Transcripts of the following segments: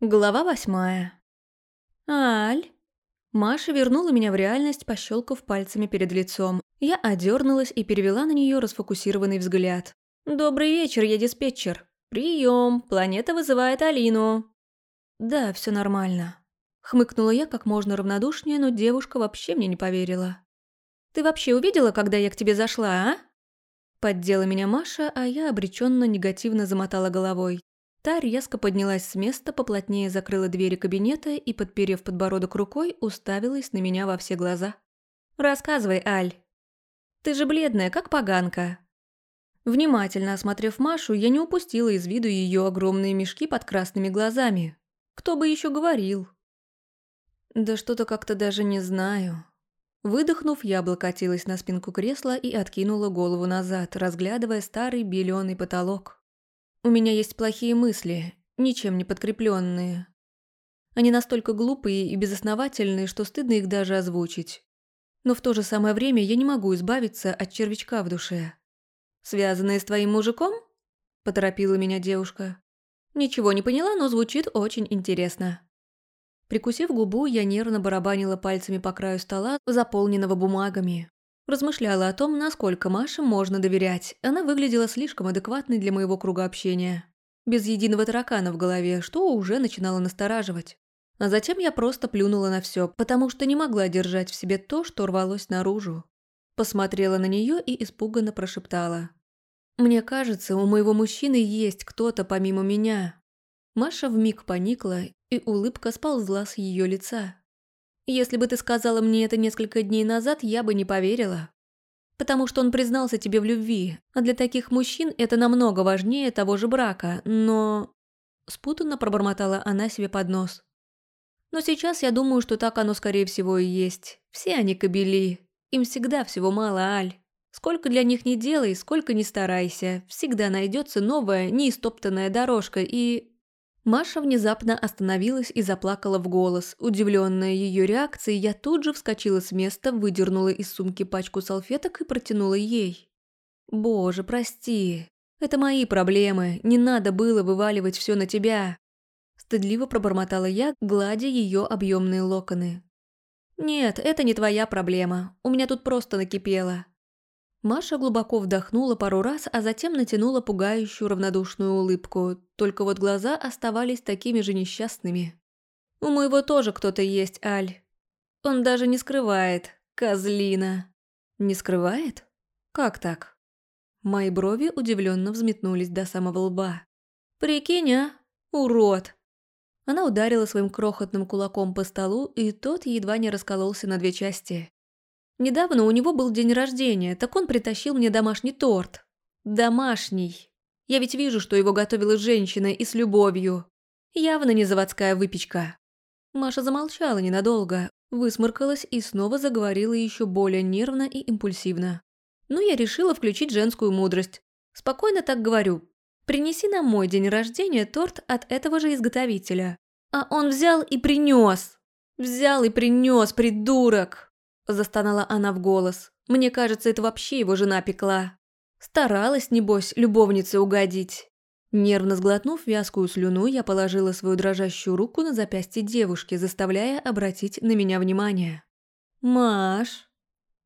Глава восьмая. «Аль?» Маша вернула меня в реальность, пощелкав пальцами перед лицом. Я одернулась и перевела на нее расфокусированный взгляд. «Добрый вечер, я диспетчер. Прием, планета вызывает Алину». «Да, все нормально». Хмыкнула я как можно равнодушнее, но девушка вообще мне не поверила. «Ты вообще увидела, когда я к тебе зашла, а?» Поддела меня Маша, а я обреченно негативно замотала головой. Та резко поднялась с места, поплотнее закрыла двери кабинета и, подперев подбородок рукой, уставилась на меня во все глаза. «Рассказывай, Аль. Ты же бледная, как поганка». Внимательно осмотрев Машу, я не упустила из виду ее огромные мешки под красными глазами. Кто бы еще говорил? Да что-то как-то даже не знаю. Выдохнув, я облокотилась на спинку кресла и откинула голову назад, разглядывая старый беленый потолок. У меня есть плохие мысли, ничем не подкрепленные. Они настолько глупые и безосновательные, что стыдно их даже озвучить. Но в то же самое время я не могу избавиться от червячка в душе. «Связанные с твоим мужиком?» – поторопила меня девушка. Ничего не поняла, но звучит очень интересно. Прикусив губу, я нервно барабанила пальцами по краю стола, заполненного бумагами. Размышляла о том, насколько Маше можно доверять. Она выглядела слишком адекватной для моего круга общения. Без единого таракана в голове, что уже начинало настораживать. А затем я просто плюнула на все, потому что не могла держать в себе то, что рвалось наружу. Посмотрела на нее и испуганно прошептала. «Мне кажется, у моего мужчины есть кто-то помимо меня». Маша вмиг поникла, и улыбка сползла с ее лица. Если бы ты сказала мне это несколько дней назад, я бы не поверила. Потому что он признался тебе в любви, а для таких мужчин это намного важнее того же брака, но...» Спутанно пробормотала она себе под нос. «Но сейчас я думаю, что так оно скорее всего и есть. Все они кобели. Им всегда всего мало, Аль. Сколько для них не делай, сколько не старайся, всегда найдется новая, неистоптанная дорожка и... Маша внезапно остановилась и заплакала в голос. Удивленная ее реакцией, я тут же вскочила с места, выдернула из сумки пачку салфеток и протянула ей. «Боже, прости. Это мои проблемы. Не надо было вываливать все на тебя». Стыдливо пробормотала я, гладя ее объемные локоны. «Нет, это не твоя проблема. У меня тут просто накипело. Маша глубоко вдохнула пару раз, а затем натянула пугающую равнодушную улыбку, только вот глаза оставались такими же несчастными. «У моего тоже кто-то есть, Аль. Он даже не скрывает. Козлина». «Не скрывает? Как так?» Мои брови удивленно взметнулись до самого лба. «Прикинь, а? Урод!» Она ударила своим крохотным кулаком по столу, и тот едва не раскололся на две части. Недавно у него был день рождения, так он притащил мне домашний торт. Домашний. Я ведь вижу, что его готовила женщина и с любовью. Явно не заводская выпечка. Маша замолчала ненадолго, высморкалась и снова заговорила еще более нервно и импульсивно. Ну, я решила включить женскую мудрость. Спокойно так говорю. Принеси на мой день рождения торт от этого же изготовителя. А он взял и принес. Взял и принес, придурок. Застонала она в голос. Мне кажется, это вообще его жена пекла. Старалась, небось, любовнице угодить. Нервно сглотнув вязкую слюну, я положила свою дрожащую руку на запястье девушки, заставляя обратить на меня внимание. «Маш!»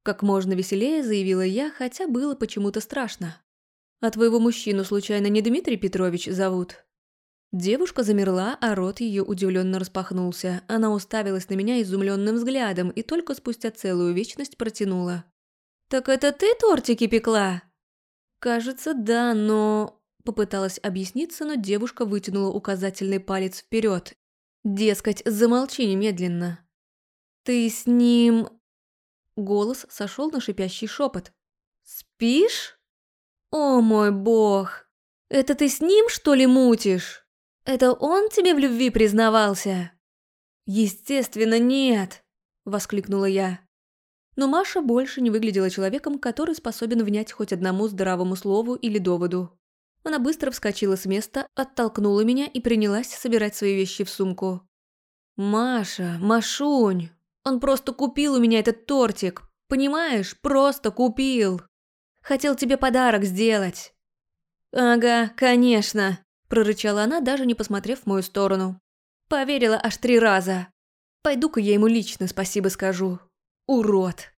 Как можно веселее заявила я, хотя было почему-то страшно. «А твоего мужчину случайно не Дмитрий Петрович зовут?» Девушка замерла, а рот ее удивленно распахнулся. Она уставилась на меня изумленным взглядом и только спустя целую вечность протянула. «Так это ты тортики пекла?» «Кажется, да, но...» Попыталась объясниться, но девушка вытянула указательный палец вперед. Дескать, замолчи немедленно. «Ты с ним...» Голос сошел на шипящий шепот. «Спишь? О мой бог! Это ты с ним, что ли, мутишь?» Это он тебе в любви признавался?» «Естественно, нет!» – воскликнула я. Но Маша больше не выглядела человеком, который способен внять хоть одному здравому слову или доводу. Она быстро вскочила с места, оттолкнула меня и принялась собирать свои вещи в сумку. «Маша, Машунь, он просто купил у меня этот тортик, понимаешь? Просто купил. Хотел тебе подарок сделать». «Ага, конечно», прорычала она, даже не посмотрев в мою сторону. Поверила аж три раза. Пойду-ка я ему лично спасибо скажу. Урод.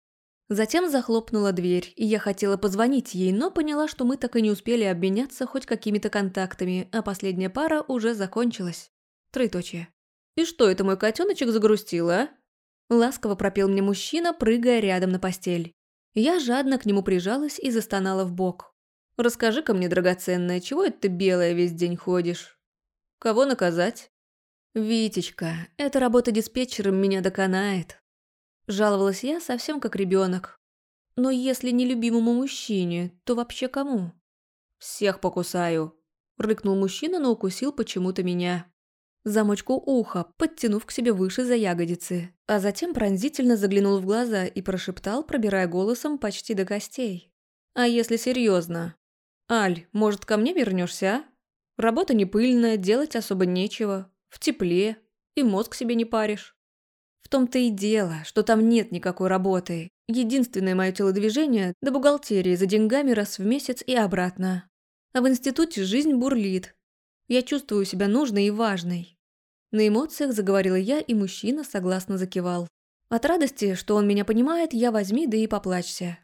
Затем захлопнула дверь, и я хотела позвонить ей, но поняла, что мы так и не успели обменяться хоть какими-то контактами, а последняя пара уже закончилась. Троеточие. «И что это мой котеночек загрустил, а?» Ласково пропел мне мужчина, прыгая рядом на постель. Я жадно к нему прижалась и застонала в бок. «Расскажи-ка мне, драгоценная, чего это ты белая весь день ходишь? Кого наказать?» «Витечка, эта работа диспетчером меня доконает», Жаловалась я совсем как ребенок. Но если не любимому мужчине, то вообще кому? «Всех покусаю», – рыкнул мужчина, но укусил почему-то меня. Замочку уха, подтянув к себе выше за ягодицы, а затем пронзительно заглянул в глаза и прошептал, пробирая голосом почти до костей. «А если серьезно? Аль, может, ко мне вернешься, а? Работа не пыльная, делать особо нечего, в тепле, и мозг себе не паришь». В том-то и дело, что там нет никакой работы. Единственное мое телодвижение – до бухгалтерии за деньгами раз в месяц и обратно. А в институте жизнь бурлит. Я чувствую себя нужной и важной. На эмоциях заговорила я, и мужчина согласно закивал. От радости, что он меня понимает, я возьми, да и поплачься.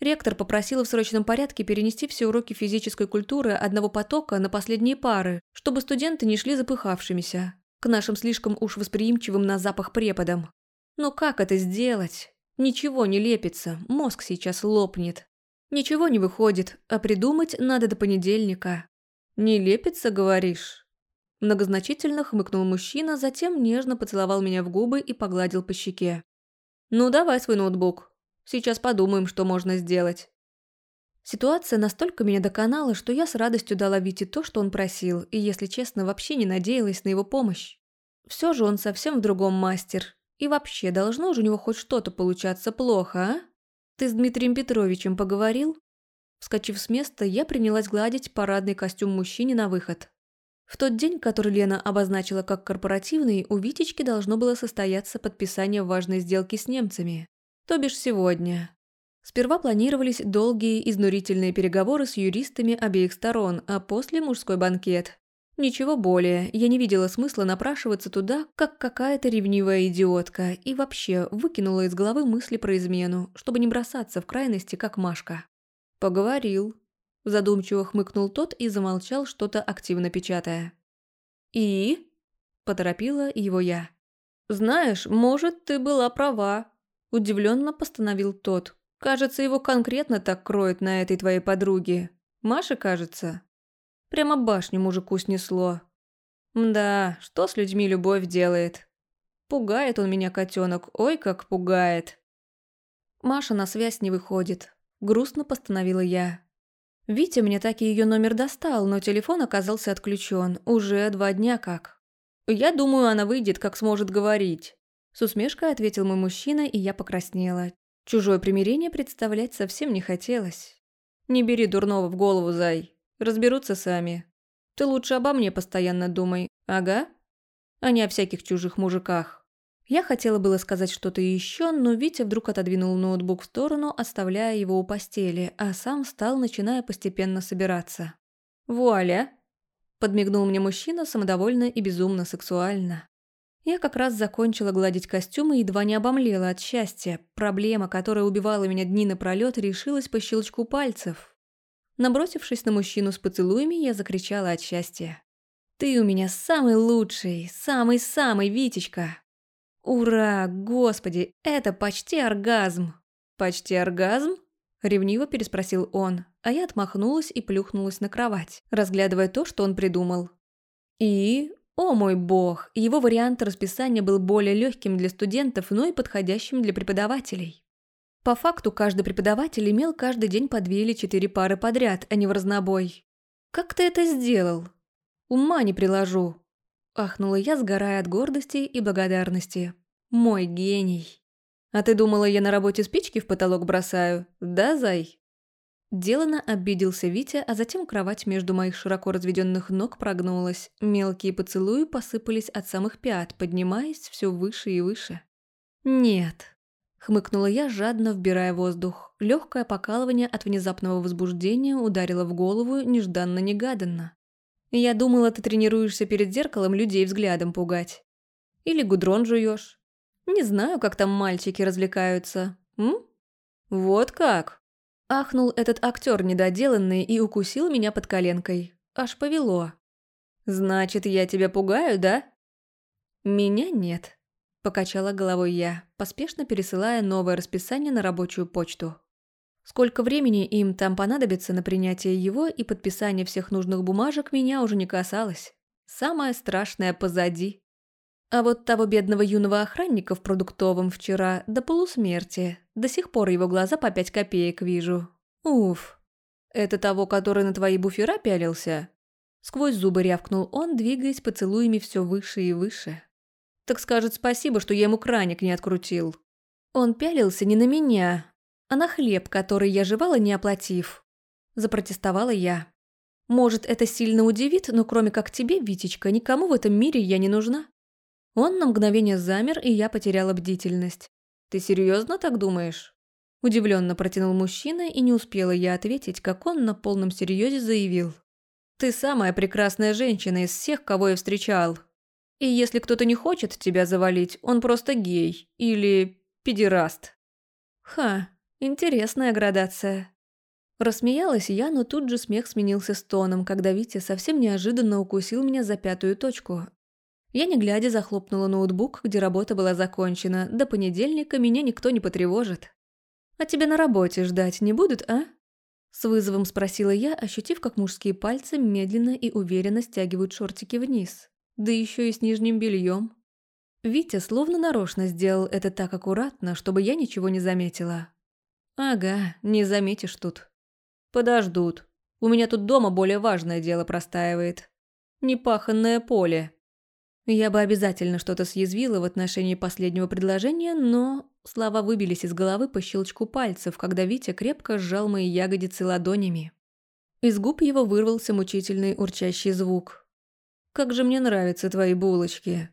Ректор попросила в срочном порядке перенести все уроки физической культуры одного потока на последние пары, чтобы студенты не шли запыхавшимися к нашим слишком уж восприимчивым на запах преподам. Но как это сделать? Ничего не лепится, мозг сейчас лопнет. Ничего не выходит, а придумать надо до понедельника. «Не лепится, говоришь?» Многозначительно хмыкнул мужчина, затем нежно поцеловал меня в губы и погладил по щеке. «Ну, давай свой ноутбук. Сейчас подумаем, что можно сделать». Ситуация настолько меня доконала, что я с радостью дала Вите то, что он просил, и, если честно, вообще не надеялась на его помощь. Все же он совсем в другом мастер. И вообще, должно же у него хоть что-то получаться плохо, а? Ты с Дмитрием Петровичем поговорил? Вскочив с места, я принялась гладить парадный костюм мужчине на выход. В тот день, который Лена обозначила как корпоративный, у Витечки должно было состояться подписание важной сделки с немцами. То бишь сегодня. Сперва планировались долгие изнурительные переговоры с юристами обеих сторон, а после мужской банкет. Ничего более, я не видела смысла напрашиваться туда, как какая-то ревнивая идиотка, и вообще выкинула из головы мысли про измену, чтобы не бросаться в крайности, как Машка. «Поговорил», – задумчиво хмыкнул тот и замолчал, что-то активно печатая. «И?» – поторопила его я. «Знаешь, может, ты была права», – удивленно постановил тот, Кажется, его конкретно так кроет на этой твоей подруге. Маша, кажется. Прямо башню мужику снесло. Да, что с людьми любовь делает? Пугает он меня, котенок, ой, как пугает. Маша на связь не выходит. Грустно постановила я. Витя мне так и ее номер достал, но телефон оказался отключен. Уже два дня как. Я думаю, она выйдет, как сможет говорить. С усмешкой ответил мой мужчина, и я покраснела. Чужое примирение представлять совсем не хотелось. Не бери дурного в голову, зай. Разберутся сами. Ты лучше обо мне постоянно думай, ага? А не о всяких чужих мужиках. Я хотела было сказать что-то еще, но Витя вдруг отодвинул ноутбук в сторону, оставляя его у постели, а сам стал, начиная постепенно собираться. «Вуаля!» – подмигнул мне мужчина самодовольно и безумно сексуально. Я как раз закончила гладить костюм и едва не обомлела от счастья. Проблема, которая убивала меня дни напролёт, решилась по щелчку пальцев. Набросившись на мужчину с поцелуями, я закричала от счастья. «Ты у меня самый лучший, самый-самый, Витечка!» «Ура! Господи, это почти оргазм!» «Почти оргазм?» – ревниво переспросил он, а я отмахнулась и плюхнулась на кровать, разглядывая то, что он придумал. И о мой бог, его вариант расписания был более легким для студентов, но и подходящим для преподавателей. По факту каждый преподаватель имел каждый день по две или четыре пары подряд, а не в разнобой. «Как ты это сделал?» «Ума не приложу», – ахнула я, сгорая от гордости и благодарности. «Мой гений». «А ты думала, я на работе спички в потолок бросаю? Да, зай?» Делано обиделся Витя, а затем кровать между моих широко разведенных ног прогнулась. Мелкие поцелуи посыпались от самых пят, поднимаясь все выше и выше. «Нет», — хмыкнула я, жадно вбирая воздух. Легкое покалывание от внезапного возбуждения ударило в голову нежданно-негаданно. Я думала, ты тренируешься перед зеркалом людей взглядом пугать. Или гудрон жуешь. Не знаю, как там мальчики развлекаются. М? Вот как? Ахнул этот актер недоделанный и укусил меня под коленкой. Аж повело. Значит, я тебя пугаю, да? Меня нет. Покачала головой я, поспешно пересылая новое расписание на рабочую почту. Сколько времени им там понадобится на принятие его и подписание всех нужных бумажек меня уже не касалось. Самое страшное позади. А вот того бедного юного охранника в продуктовом вчера до полусмерти. До сих пор его глаза по пять копеек вижу. Уф. Это того, который на твои буфера пялился? Сквозь зубы рявкнул он, двигаясь поцелуями все выше и выше. Так скажет спасибо, что я ему краник не открутил. Он пялился не на меня, а на хлеб, который я жевала, не оплатив. Запротестовала я. Может, это сильно удивит, но кроме как тебе, Витечка, никому в этом мире я не нужна. Он на мгновение замер, и я потеряла бдительность. «Ты серьезно так думаешь?» Удивленно протянул мужчина, и не успела я ответить, как он на полном серьезе заявил. «Ты самая прекрасная женщина из всех, кого я встречал. И если кто-то не хочет тебя завалить, он просто гей или педераст». «Ха, Интересная градация. Рассмеялась я, но тут же смех сменился стоном, когда Витя совсем неожиданно укусил меня за пятую точку. Я не глядя захлопнула ноутбук, где работа была закончена. До понедельника меня никто не потревожит. «А тебя на работе ждать не будут, а?» С вызовом спросила я, ощутив, как мужские пальцы медленно и уверенно стягивают шортики вниз. Да еще и с нижним бельем. Витя словно нарочно сделал это так аккуратно, чтобы я ничего не заметила. «Ага, не заметишь тут. Подождут. У меня тут дома более важное дело простаивает. Непаханное поле». Я бы обязательно что-то съязвила в отношении последнего предложения, но слова выбились из головы по щелчку пальцев, когда Витя крепко сжал мои ягодицы ладонями. Из губ его вырвался мучительный урчащий звук. «Как же мне нравятся твои булочки.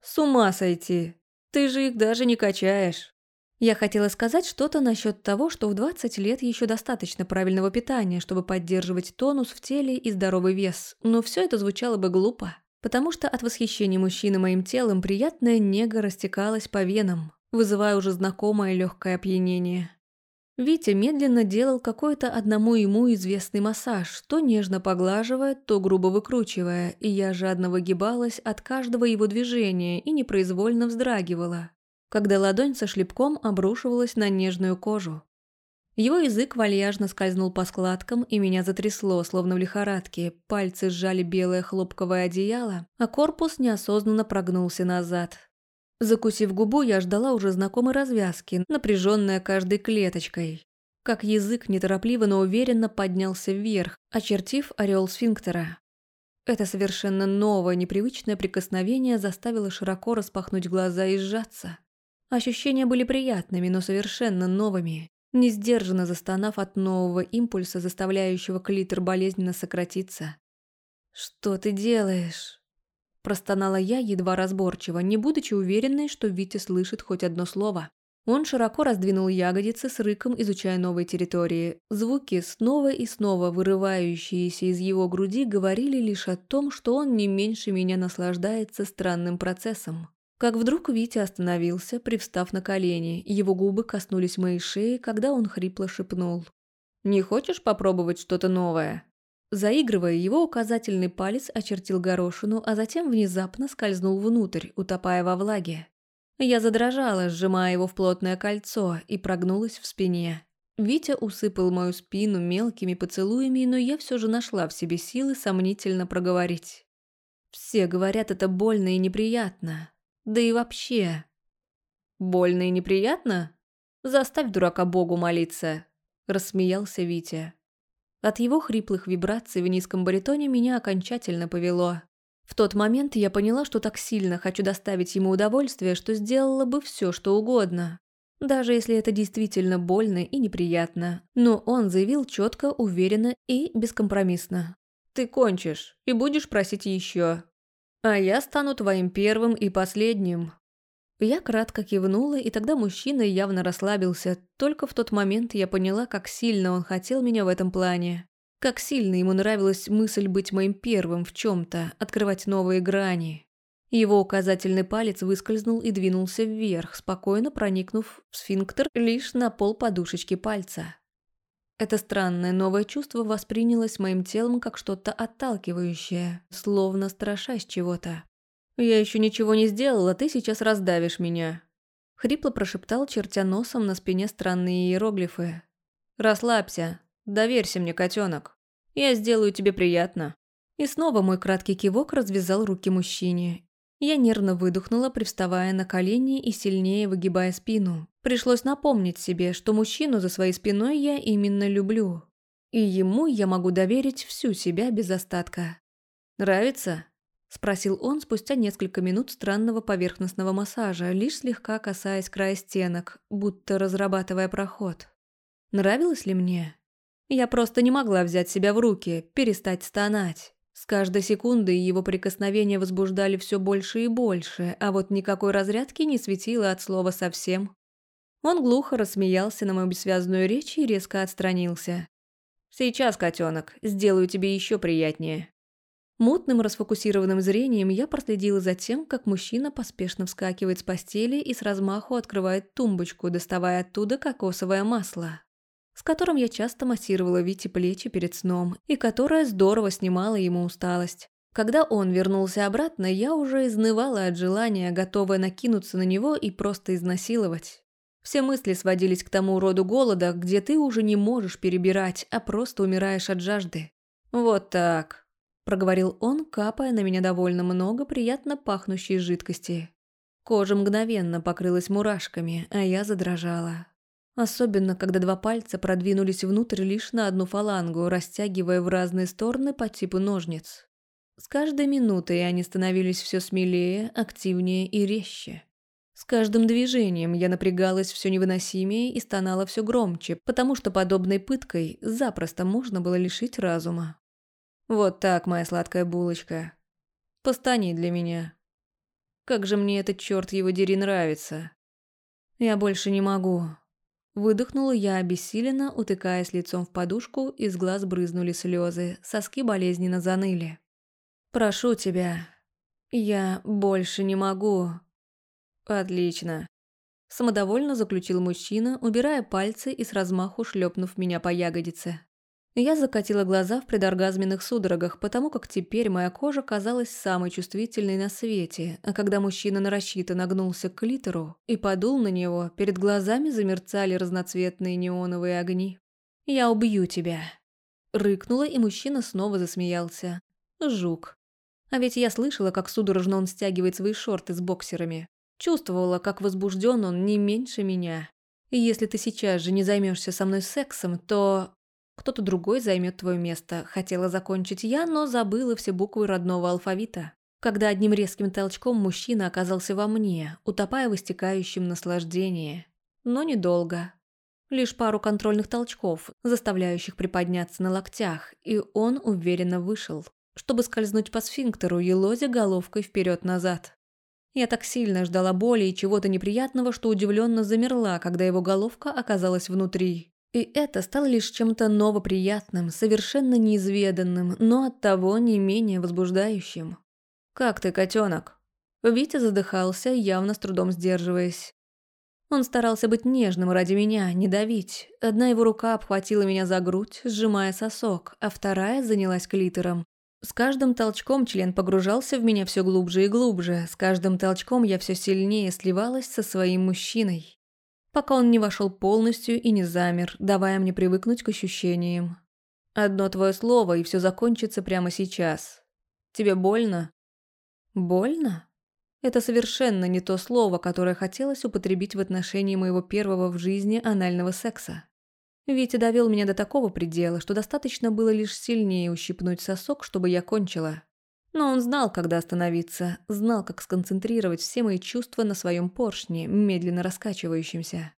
С ума сойти. Ты же их даже не качаешь». Я хотела сказать что-то насчет того, что в 20 лет еще достаточно правильного питания, чтобы поддерживать тонус в теле и здоровый вес, но все это звучало бы глупо, потому что от восхищения мужчины моим телом приятная нега растекалась по венам, вызывая уже знакомое легкое опьянение. Витя медленно делал какой-то одному ему известный массаж, то нежно поглаживая, то грубо выкручивая, и я жадно выгибалась от каждого его движения и непроизвольно вздрагивала когда ладонь со шлепком обрушивалась на нежную кожу. Его язык вальяжно скользнул по складкам, и меня затрясло, словно в лихорадке. Пальцы сжали белое хлопковое одеяло, а корпус неосознанно прогнулся назад. Закусив губу, я ждала уже знакомой развязки, напряженная каждой клеточкой. Как язык неторопливо, но уверенно поднялся вверх, очертив ореол сфинктера. Это совершенно новое, непривычное прикосновение заставило широко распахнуть глаза и сжаться. Ощущения были приятными, но совершенно новыми, не сдержанно застонав от нового импульса, заставляющего клитор болезненно сократиться. «Что ты делаешь?» Простонала я едва разборчиво, не будучи уверенной, что Витя слышит хоть одно слово. Он широко раздвинул ягодицы с рыком, изучая новые территории. Звуки, снова и снова вырывающиеся из его груди, говорили лишь о том, что он не меньше меня наслаждается странным процессом. Как вдруг Витя остановился, привстав на колени, его губы коснулись моей шеи, когда он хрипло шепнул. «Не хочешь попробовать что-то новое?» Заигрывая, его указательный палец очертил горошину, а затем внезапно скользнул внутрь, утопая во влаге. Я задрожала, сжимая его в плотное кольцо, и прогнулась в спине. Витя усыпал мою спину мелкими поцелуями, но я все же нашла в себе силы сомнительно проговорить. Все говорят, это больно и неприятно. Да и вообще. Больно и неприятно? Заставь дурака Богу молиться, рассмеялся Витя. От его хриплых вибраций в низком баритоне меня окончательно повело. В тот момент я поняла, что так сильно хочу доставить ему удовольствие, что сделала бы все, что угодно. Даже если это действительно больно и неприятно. Но он заявил четко, уверенно и бескомпромиссно. «Ты кончишь и будешь просить еще. А я стану твоим первым и последним». Я кратко кивнула, и тогда мужчина явно расслабился. Только в тот момент я поняла, как сильно он хотел меня в этом плане. Как сильно ему нравилась мысль быть моим первым в чем-то, открывать новые грани. Его указательный палец выскользнул и двинулся вверх, спокойно проникнув в сфинктер лишь на пол подушечки пальца. Это странное новое чувство воспринялось моим телом как что-то отталкивающее, словно страшась чего-то. «Я еще ничего не сделала, ты сейчас раздавишь меня», — хрипло прошептал, чертя носом на спине странные иероглифы. «Расслабься, доверься мне, котенок. Я сделаю тебе приятно». И снова мой краткий кивок развязал руки мужчине. Я нервно выдохнула, привставая на колени и сильнее выгибая спину. Пришлось напомнить себе, что мужчину за своей спиной я именно люблю. И ему я могу доверить всю себя без остатка. «Нравится?» – спросил он спустя несколько минут странного поверхностного массажа, лишь слегка касаясь края стенок, будто разрабатывая проход. Нравилось ли мне? Я просто не могла взять себя в руки, перестать стонать. С каждой секундой его прикосновения возбуждали все больше и больше, а вот никакой разрядки не светило от слова совсем. Он глухо рассмеялся на мою бессвязную речь и резко отстранился. «Сейчас, котенок, сделаю тебе еще приятнее». Мутным расфокусированным зрением я проследила за тем, как мужчина поспешно вскакивает с постели и с размаху открывает тумбочку, доставая оттуда кокосовое масло, с которым я часто массировала Вите плечи перед сном, и которое здорово снимало ему усталость. Когда он вернулся обратно, я уже изнывала от желания, готовая накинуться на него и просто изнасиловать. Все мысли сводились к тому роду голода, где ты уже не можешь перебирать, а просто умираешь от жажды. «Вот так», – проговорил он, капая на меня довольно много приятно пахнущей жидкости. Кожа мгновенно покрылась мурашками, а я задрожала. Особенно, когда два пальца продвинулись внутрь лишь на одну фалангу, растягивая в разные стороны по типу ножниц. С каждой минутой они становились все смелее, активнее и резче. С каждым движением я напрягалась все невыносимее и стонала все громче, потому что подобной пыткой запросто можно было лишить разума. «Вот так, моя сладкая булочка. Постани для меня. Как же мне этот черт его дери нравится. Я больше не могу». Выдохнула я обессиленно, утыкаясь лицом в подушку, из глаз брызнули слезы, соски болезненно заныли. «Прошу тебя. Я больше не могу». «Отлично», – самодовольно заключил мужчина, убирая пальцы и с размаху шлепнув меня по ягодице. Я закатила глаза в предоргазменных судорогах, потому как теперь моя кожа казалась самой чувствительной на свете, а когда мужчина нарочито нагнулся к клитору и подул на него, перед глазами замерцали разноцветные неоновые огни. «Я убью тебя!» Рыкнула, и мужчина снова засмеялся. «Жук. А ведь я слышала, как судорожно он стягивает свои шорты с боксерами. Чувствовала, как возбужден он не меньше меня. И если ты сейчас же не займешься со мной сексом, то кто-то другой займет твое место. Хотела закончить я, но забыла все буквы родного алфавита. Когда одним резким толчком мужчина оказался во мне, утопая в истекающем наслаждении. Но недолго. Лишь пару контрольных толчков, заставляющих приподняться на локтях, и он уверенно вышел, чтобы скользнуть по сфинктеру, елозя головкой вперед-назад. Я так сильно ждала боли и чего-то неприятного, что удивленно замерла, когда его головка оказалась внутри. И это стало лишь чем-то новоприятным, совершенно неизведанным, но оттого не менее возбуждающим. «Как ты, котенок?» Витя задыхался, явно с трудом сдерживаясь. Он старался быть нежным ради меня, не давить. Одна его рука обхватила меня за грудь, сжимая сосок, а вторая занялась клитором. С каждым толчком член погружался в меня все глубже и глубже, с каждым толчком я все сильнее сливалась со своим мужчиной, пока он не вошел полностью и не замер, давая мне привыкнуть к ощущениям. Одно твое слово, и все закончится прямо сейчас. Тебе больно? Больно? Это совершенно не то слово, которое хотелось употребить в отношении моего первого в жизни анального секса. Витя довел меня до такого предела, что достаточно было лишь сильнее ущипнуть сосок, чтобы я кончила. Но он знал, когда остановиться, знал, как сконцентрировать все мои чувства на своем поршне, медленно раскачивающемся.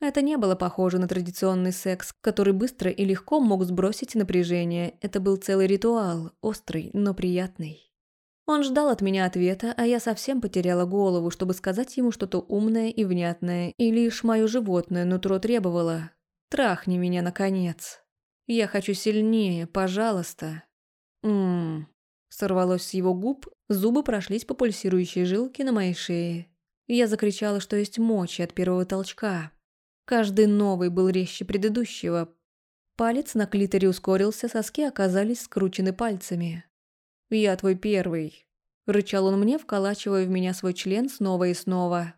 Это не было похоже на традиционный секс, который быстро и легко мог сбросить напряжение. Это был целый ритуал, острый, но приятный. Он ждал от меня ответа, а я совсем потеряла голову, чтобы сказать ему что-то умное и внятное, и лишь мое животное нутро требовало «Трахни меня, наконец». Я хочу сильнее, пожалуйста. Ммм. Сорвалось с его губ, зубы прошлись по пульсирующей жилке на моей шее. Я закричала, что есть мочи от первого толчка. Каждый новый был резче предыдущего. Палец на клиторе ускорился, соски оказались скручены пальцами. «Я твой первый», — рычал он мне, вколачивая в меня свой член снова и снова.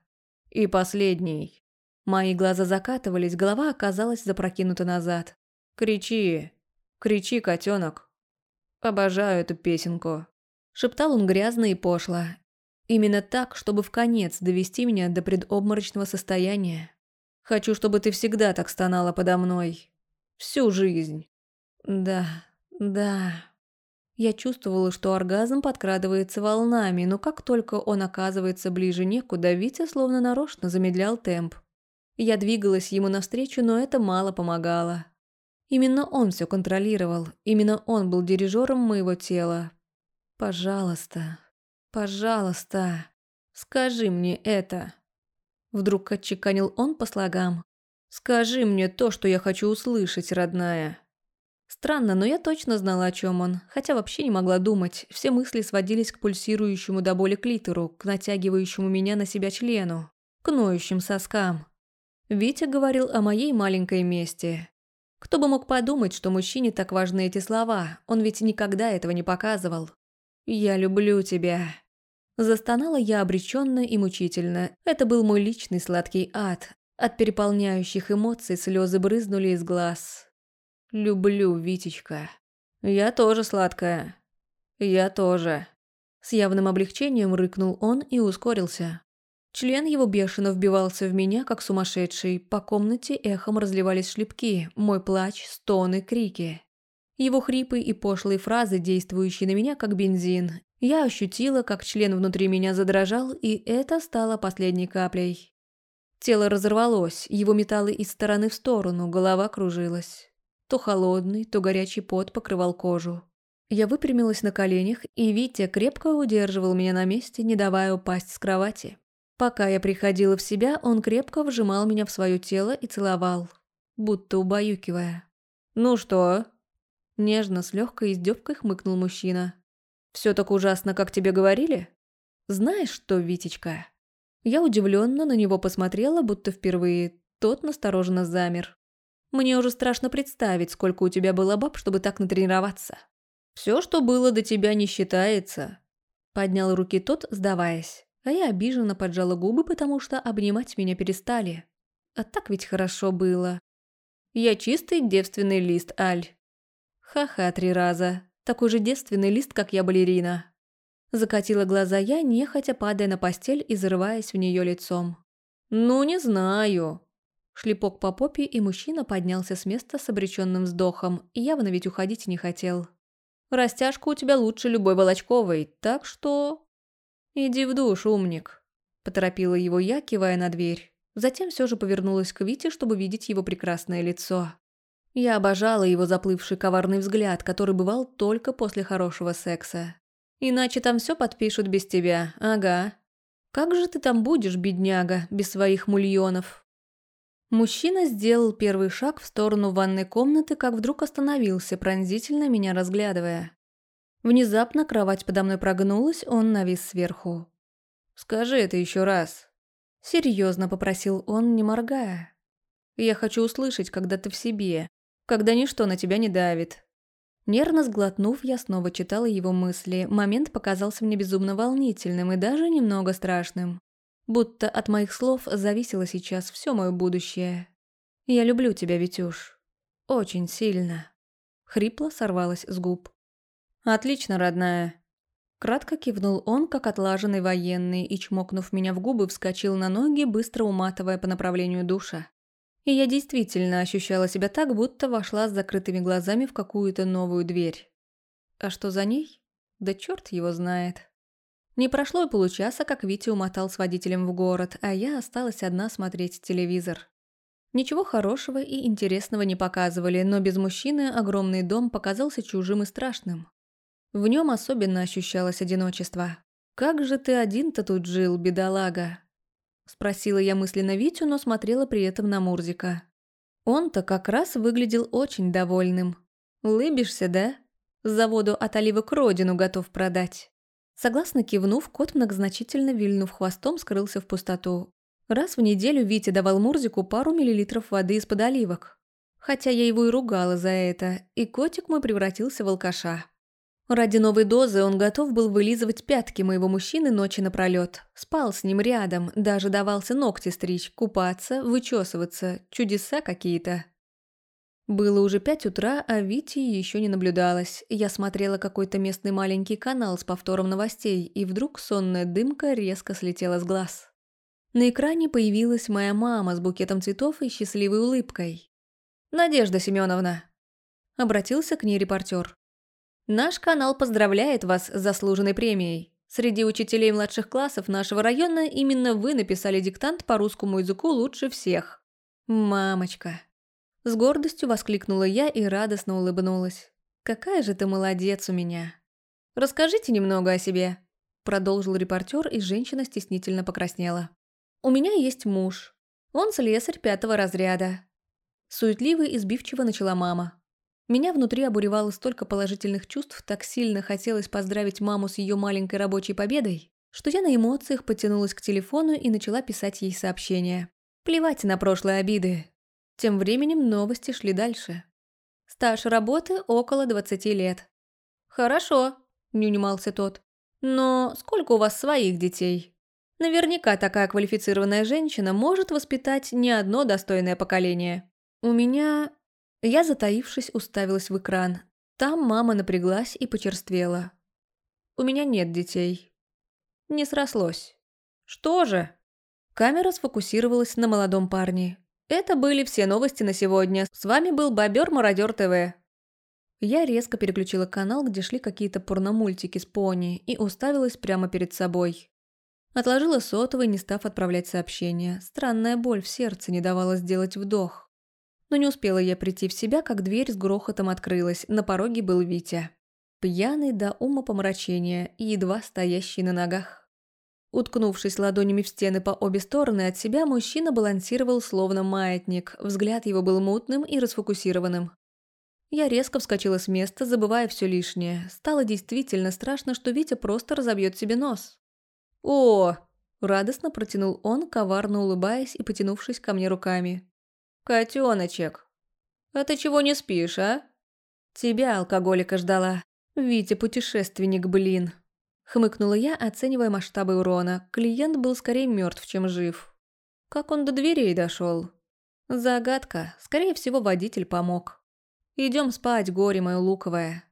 «И последний». Мои глаза закатывались, голова оказалась запрокинута назад. «Кричи! Кричи, котенок!» Обожаю эту песенку. Шептал он грязно и пошло. Именно так, чтобы в конец довести меня до предобморочного состояния. Хочу, чтобы ты всегда так стонала подо мной. Всю жизнь. Да, да. Я чувствовала, что оргазм подкрадывается волнами, но как только он оказывается ближе некуда, Витя словно нарочно замедлял темп. Я двигалась ему навстречу, но это мало помогало. Именно он все контролировал, именно он был дирижером моего тела. Пожалуйста, пожалуйста, скажи мне это. Вдруг отчеканил он по слогам. Скажи мне то, что я хочу услышать, родная. Странно, но я точно знала, о чем он, хотя вообще не могла думать. Все мысли сводились к пульсирующему до боли клитору, к натягивающему меня на себя члену, к ноющим соскам. Витя говорил о моей маленькой мести. Кто бы мог подумать, что мужчине так важны эти слова, он ведь никогда этого не показывал. «Я люблю тебя». Застонала я обреченно и мучительно. Это был мой личный сладкий ад. От переполняющих эмоций слезы брызнули из глаз. «Люблю, Витечка». «Я тоже сладкая». «Я тоже». С явным облегчением рыкнул он и ускорился. Член его бешено вбивался в меня, как сумасшедший. По комнате эхом разливались шлепки, мой плач, стоны, крики. Его хрипы и пошлые фразы, действующие на меня, как бензин. Я ощутила, как член внутри меня задрожал, и это стало последней каплей. Тело разорвалось, его металлы из стороны в сторону, голова кружилась. То холодный, то горячий пот покрывал кожу. Я выпрямилась на коленях, и Витя крепко удерживал меня на месте, не давая упасть с кровати. Пока я приходила в себя, он крепко вжимал меня в свое тело и целовал, будто убаюкивая. «Ну что?» Нежно, с легкой издевкой хмыкнул мужчина. «Все так ужасно, как тебе говорили?» «Знаешь что, Витечка?» Я удивленно на него посмотрела, будто впервые. Тот настороженно замер. «Мне уже страшно представить, сколько у тебя было баб, чтобы так натренироваться». «Все, что было до тебя, не считается», — поднял руки тот, сдаваясь. А я обиженно поджала губы, потому что обнимать меня перестали. А так ведь хорошо было. Я чистый девственный лист, Аль. Ха-ха три раза. Такой же девственный лист, как я балерина. Закатила глаза я, нехотя падая на постель и зарываясь в нее лицом. «Ну, не знаю». Шлепок по попе, и мужчина поднялся с места с обреченным вздохом, явно ведь уходить не хотел. «Растяжка у тебя лучше любой Волочковой, так что...» «Иди в душ, умник», – поторопила его я, кивая на дверь. Затем все же повернулась к Вите, чтобы видеть его прекрасное лицо. Я обожала его заплывший коварный взгляд, который бывал только после хорошего секса. «Иначе там все подпишут без тебя, ага. Как же ты там будешь, бедняга, без своих мульонов?» Мужчина сделал первый шаг в сторону ванной комнаты, как вдруг остановился, пронзительно меня разглядывая. Внезапно кровать подо мной прогнулась, он навис сверху. «Скажи это еще раз». Серьезно попросил он, не моргая. «Я хочу услышать, когда ты в себе, когда ничто на тебя не давит». Нервно сглотнув, я снова читала его мысли. Момент показался мне безумно волнительным и даже немного страшным. Будто от моих слов зависело сейчас все мое будущее. «Я люблю тебя, Витюш. Очень сильно». Хрипло сорвалась с губ. «Отлично, родная». Кратко кивнул он, как отлаженный военный, и, чмокнув меня в губы, вскочил на ноги, быстро уматывая по направлению душа. И я действительно ощущала себя так, будто вошла с закрытыми глазами в какую-то новую дверь. А что за ней? Да черт его знает. Не прошло и получаса, как Витя умотал с водителем в город, а я осталась одна смотреть телевизор. Ничего хорошего и интересного не показывали, но без мужчины огромный дом показался чужим и страшным. В нем особенно ощущалось одиночество. «Как же ты один-то тут жил, бедолага?» Спросила я мысленно Витю, но смотрела при этом на Мурзика. Он-то как раз выглядел очень довольным. «Улыбишься, да? Заводу от оливок родину готов продать». Согласно кивнув, кот многозначительно вильнув хвостом скрылся в пустоту. Раз в неделю Витя давал Мурзику пару миллилитров воды из-под оливок. Хотя я его и ругала за это, и котик мой превратился в алкаша. Ради новой дозы он готов был вылизывать пятки моего мужчины ночи напролёт. Спал с ним рядом, даже давался ногти стричь, купаться, вычесываться. Чудеса какие-то. Было уже пять утра, а Вити еще не наблюдалось. Я смотрела какой-то местный маленький канал с повтором новостей, и вдруг сонная дымка резко слетела с глаз. На экране появилась моя мама с букетом цветов и счастливой улыбкой. «Надежда Семеновна!» Обратился к ней репортер. «Наш канал поздравляет вас с заслуженной премией. Среди учителей младших классов нашего района именно вы написали диктант по русскому языку лучше всех. Мамочка!» С гордостью воскликнула я и радостно улыбнулась. «Какая же ты молодец у меня!» «Расскажите немного о себе», – продолжил репортер, и женщина стеснительно покраснела. «У меня есть муж. Он слесарь пятого разряда». Суетливо и избивчиво начала мама. Меня внутри обуревало столько положительных чувств, так сильно хотелось поздравить маму с ее маленькой рабочей победой, что я на эмоциях потянулась к телефону и начала писать ей сообщения. Плевать на прошлые обиды, тем временем новости шли дальше. Стаж работы около 20 лет. «Хорошо», – не унимался тот. «Но сколько у вас своих детей?» Наверняка такая квалифицированная женщина может воспитать не одно достойное поколение. У меня... Я, затаившись, уставилась в экран. Там мама напряглась и почерствела. У меня нет детей. Не срослось. Что же? Камера сфокусировалась на молодом парне. Это были все новости на сегодня. С вами был Бобер-мародер ТВ. Я резко переключила канал, где шли какие-то порномультики с пони, и уставилась прямо перед собой. Отложила сотовый, не став отправлять сообщение. Странная боль в сердце не давала сделать вдох. Но не успела я прийти в себя, как дверь с грохотом открылась. На пороге был Витя. Пьяный до ума помрачения и едва стоящий на ногах. Уткнувшись ладонями в стены по обе стороны от себя, мужчина балансировал словно маятник, взгляд его был мутным и расфокусированным. Я резко вскочила с места, забывая все лишнее. Стало действительно страшно, что Витя просто разобьет себе нос. «О!» – радостно протянул он, коварно улыбаясь и потянувшись ко мне руками. «Котеночек! А ты чего не спишь, а?» «Тебя, алкоголика, ждала. Витя, путешественник, блин!» Хмыкнула я, оценивая масштабы урона. Клиент был скорее мертв, чем жив. Как он до дверей дошел? Загадка. Скорее всего, водитель помог. Идем спать, горе мое луковое.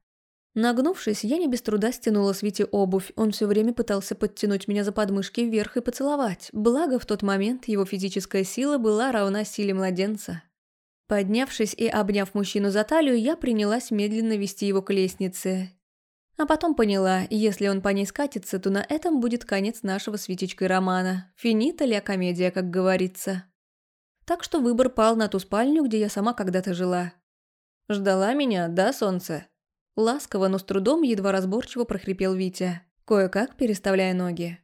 Нагнувшись, я не без труда стянула с Вити обувь. Он все время пытался подтянуть меня за подмышки вверх и поцеловать. Благо, в тот момент его физическая сила была равна силе младенца. Поднявшись и обняв мужчину за талию, я принялась медленно вести его к лестнице. А потом поняла, если он по ней скатится, то на этом будет конец нашего с Витечкой романа. Финита ля комедия, как говорится. Так что выбор пал на ту спальню, где я сама когда-то жила. «Ждала меня, да, солнце?» Ласково, но с трудом едва разборчиво прохрипел Витя, кое-как переставляя ноги.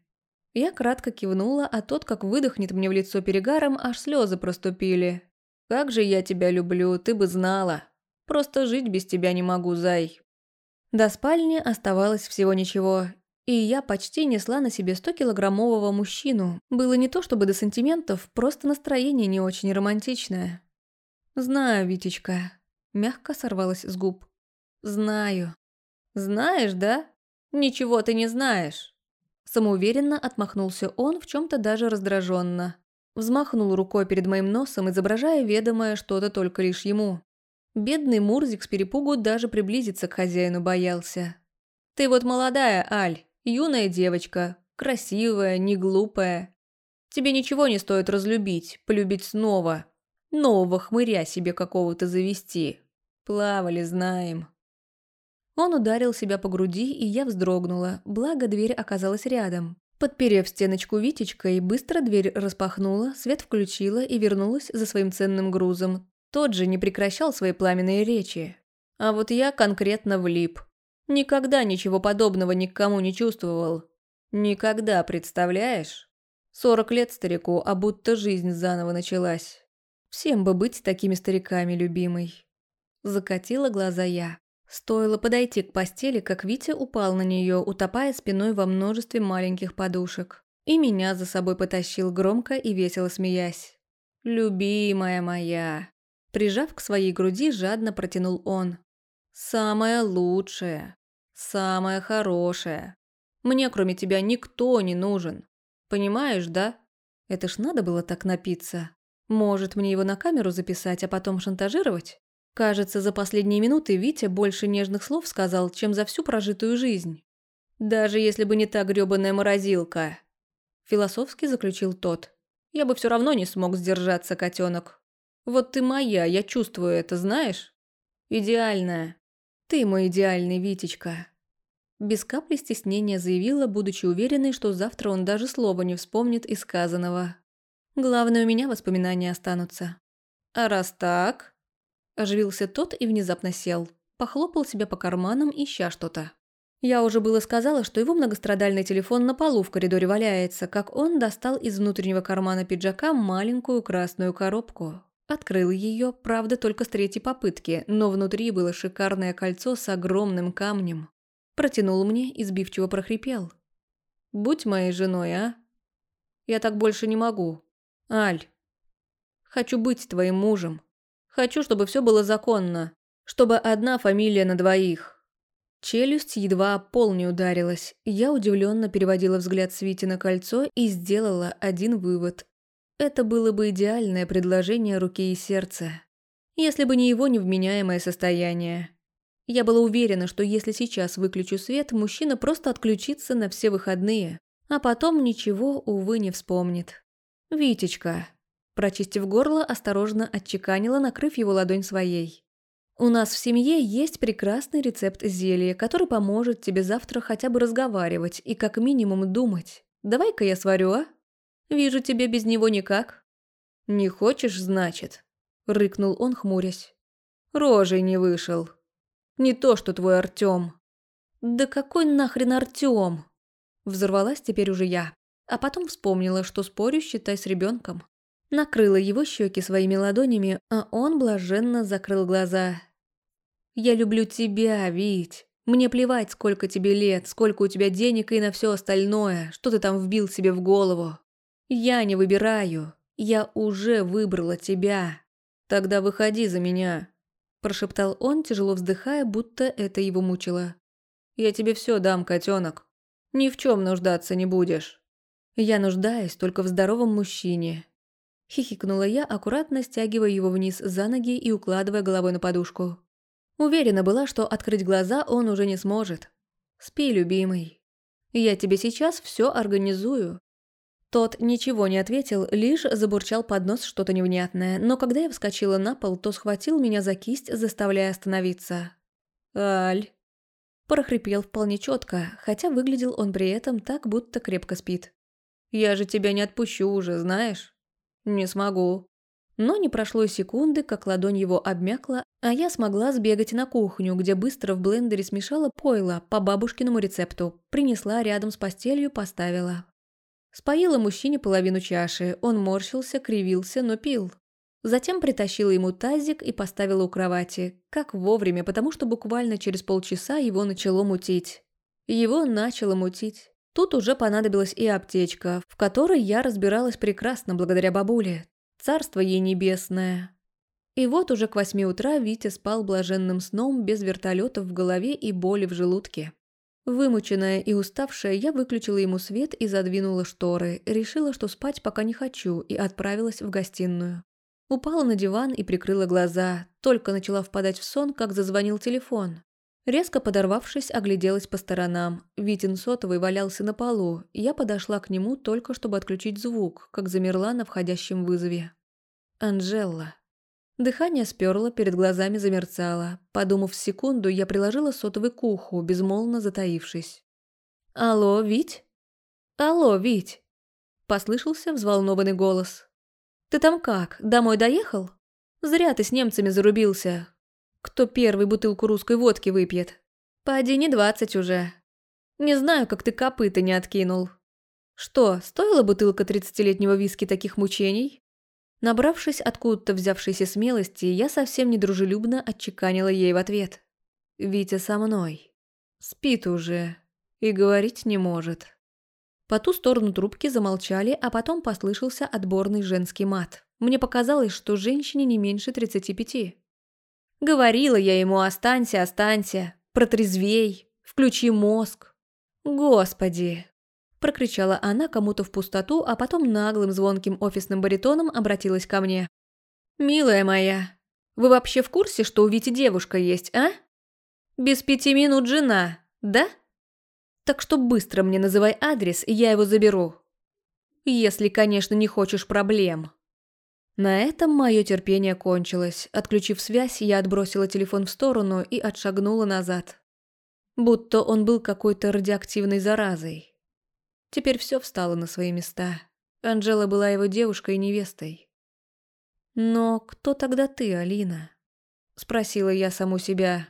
Я кратко кивнула, а тот, как выдохнет мне в лицо перегаром, аж слезы проступили. «Как же я тебя люблю, ты бы знала. Просто жить без тебя не могу, зай». До спальни оставалось всего ничего, и я почти несла на себе 100-килограммового мужчину. Было не то чтобы до сантиментов, просто настроение не очень романтичное. «Знаю, Витечка», – мягко сорвалась с губ. «Знаю». «Знаешь, да? Ничего ты не знаешь». Самоуверенно отмахнулся он, в чем-то даже раздраженно. Взмахнул рукой перед моим носом, изображая ведомое что-то только лишь ему. Бедный Мурзик с перепугу даже приблизиться к хозяину боялся. «Ты вот молодая, Аль, юная девочка, красивая, не глупая. Тебе ничего не стоит разлюбить, полюбить снова. Нового хмыря себе какого-то завести. Плавали, знаем». Он ударил себя по груди, и я вздрогнула, благо дверь оказалась рядом. Подперев стеночку Витечкой, быстро дверь распахнула, свет включила и вернулась за своим ценным грузом, тот же не прекращал свои пламенные речи. А вот я конкретно влип. Никогда ничего подобного никому не чувствовал. Никогда, представляешь? Сорок лет старику, а будто жизнь заново началась. Всем бы быть такими стариками, любимый. Закатила глаза я. Стоило подойти к постели, как Витя упал на нее, утопая спиной во множестве маленьких подушек. И меня за собой потащил громко и весело смеясь. «Любимая моя!» Прижав к своей груди, жадно протянул он. «Самое лучшее, самое хорошее. Мне, кроме тебя, никто не нужен. Понимаешь, да? Это ж надо было так напиться. Может, мне его на камеру записать, а потом шантажировать? Кажется, за последние минуты Витя больше нежных слов сказал, чем за всю прожитую жизнь. Даже если бы не та грёбаная морозилка. Философски заключил тот. Я бы все равно не смог сдержаться, котенок. Вот ты моя, я чувствую это, знаешь? Идеальная. Ты мой идеальный Витечка. Без капли стеснения заявила, будучи уверенной, что завтра он даже слова не вспомнит из сказанного. Главное, у меня воспоминания останутся. А раз так... Оживился тот и внезапно сел. Похлопал себя по карманам, ища что-то. Я уже было сказала, что его многострадальный телефон на полу в коридоре валяется, как он достал из внутреннего кармана пиджака маленькую красную коробку. Открыл ее, правда, только с третьей попытки, но внутри было шикарное кольцо с огромным камнем. Протянул мне и сбивчиво прохрипел. «Будь моей женой, а? Я так больше не могу. Аль, хочу быть твоим мужем. Хочу, чтобы все было законно, чтобы одна фамилия на двоих». Челюсть едва пол не ударилась. Я удивленно переводила взгляд с Вити на кольцо и сделала один вывод. Это было бы идеальное предложение руки и сердца. Если бы не его невменяемое состояние. Я была уверена, что если сейчас выключу свет, мужчина просто отключится на все выходные, а потом ничего, увы, не вспомнит. «Витечка», прочистив горло, осторожно отчеканила, накрыв его ладонь своей. У нас в семье есть прекрасный рецепт зелья, который поможет тебе завтра хотя бы разговаривать и как минимум думать. Давай-ка я сварю, а? Вижу, тебе без него никак. Не хочешь, значит? Рыкнул он, хмурясь. Рожей не вышел. Не то, что твой Артём. Да какой нахрен Артём? Взорвалась теперь уже я. А потом вспомнила, что спорю, считай, с ребенком. Накрыла его щеки своими ладонями, а он блаженно закрыл глаза, я люблю тебя, Вить. Мне плевать, сколько тебе лет, сколько у тебя денег и на все остальное, что ты там вбил себе в голову. Я не выбираю. Я уже выбрала тебя. Тогда выходи за меня, прошептал он, тяжело вздыхая, будто это его мучило. Я тебе все дам, котенок. Ни в чем нуждаться не будешь. Я нуждаюсь только в здоровом мужчине. Хихикнула я, аккуратно стягивая его вниз за ноги и укладывая головой на подушку. Уверена была, что открыть глаза он уже не сможет. «Спи, любимый. Я тебе сейчас все организую». Тот ничего не ответил, лишь забурчал под нос что-то невнятное, но когда я вскочила на пол, то схватил меня за кисть, заставляя остановиться. «Аль». Прохрипел вполне четко, хотя выглядел он при этом так, будто крепко спит. «Я же тебя не отпущу уже, знаешь?» «Не смогу». Но не прошло секунды, как ладонь его обмякла, а я смогла сбегать на кухню, где быстро в блендере смешала пойло по бабушкиному рецепту, принесла рядом с постелью, поставила. Споила мужчине половину чаши, он морщился, кривился, но пил. Затем притащила ему тазик и поставила у кровати, как вовремя, потому что буквально через полчаса его начало мутить. Его начало мутить. Тут уже понадобилась и аптечка, в которой я разбиралась прекрасно благодаря бабуле, Царство ей небесное. И вот уже к восьми утра Витя спал блаженным сном без вертолетов в голове и боли в желудке. Вымученная и уставшая, я выключила ему свет и задвинула шторы, решила, что спать пока не хочу, и отправилась в гостиную. Упала на диван и прикрыла глаза, только начала впадать в сон, как зазвонил телефон. Резко подорвавшись, огляделась по сторонам. Витин сотовый валялся на полу, я подошла к нему только чтобы отключить звук, как замерла на входящем вызове. Анжела. Дыхание сперло, перед глазами замерцало. Подумав секунду, я приложила сотовый к уху, безмолвно затаившись. «Алло, Вить?» «Алло, Вить?» Послышался взволнованный голос. «Ты там как, домой доехал? Зря ты с немцами зарубился. Кто первый бутылку русской водки выпьет? Поди не двадцать уже. Не знаю, как ты копыта не откинул. Что, стоила бутылка тридцатилетнего виски таких мучений? Набравшись откуда-то взявшейся смелости, я совсем недружелюбно отчеканила ей в ответ. «Витя со мной. Спит уже. И говорить не может». По ту сторону трубки замолчали, а потом послышался отборный женский мат. Мне показалось, что женщине не меньше 35. Говорила я ему «останься, останься, протрезвей, включи мозг». «Господи, прокричала она кому-то в пустоту, а потом наглым звонким офисным баритоном обратилась ко мне. «Милая моя, вы вообще в курсе, что у Вити девушка есть, а? Без пяти минут жена, да? Так что быстро мне называй адрес, и я его заберу. Если, конечно, не хочешь проблем». На этом мое терпение кончилось. Отключив связь, я отбросила телефон в сторону и отшагнула назад. Будто он был какой-то радиоактивной заразой. Теперь все встало на свои места. Анжела была его девушкой и невестой. «Но кто тогда ты, Алина?» Спросила я саму себя,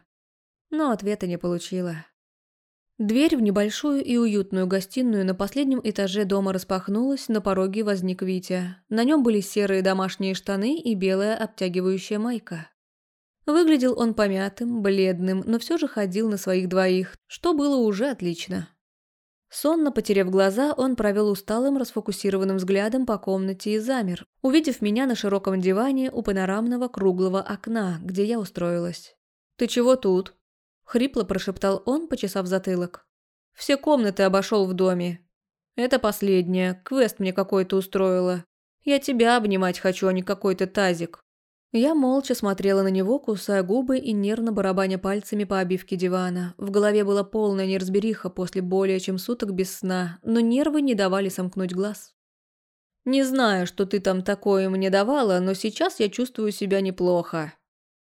но ответа не получила. Дверь в небольшую и уютную гостиную на последнем этаже дома распахнулась, на пороге возник Витя. На нем были серые домашние штаны и белая обтягивающая майка. Выглядел он помятым, бледным, но все же ходил на своих двоих, что было уже отлично. Сонно потеряв глаза, он провел усталым, расфокусированным взглядом по комнате и замер, увидев меня на широком диване у панорамного круглого окна, где я устроилась. «Ты чего тут?» – хрипло прошептал он, почесав затылок. «Все комнаты обошел в доме. Это последняя, квест мне какой-то устроила. Я тебя обнимать хочу, а не какой-то тазик». Я молча смотрела на него, кусая губы и нервно барабаня пальцами по обивке дивана. В голове была полная неразбериха после более чем суток без сна, но нервы не давали сомкнуть глаз. «Не знаю, что ты там такое мне давала, но сейчас я чувствую себя неплохо».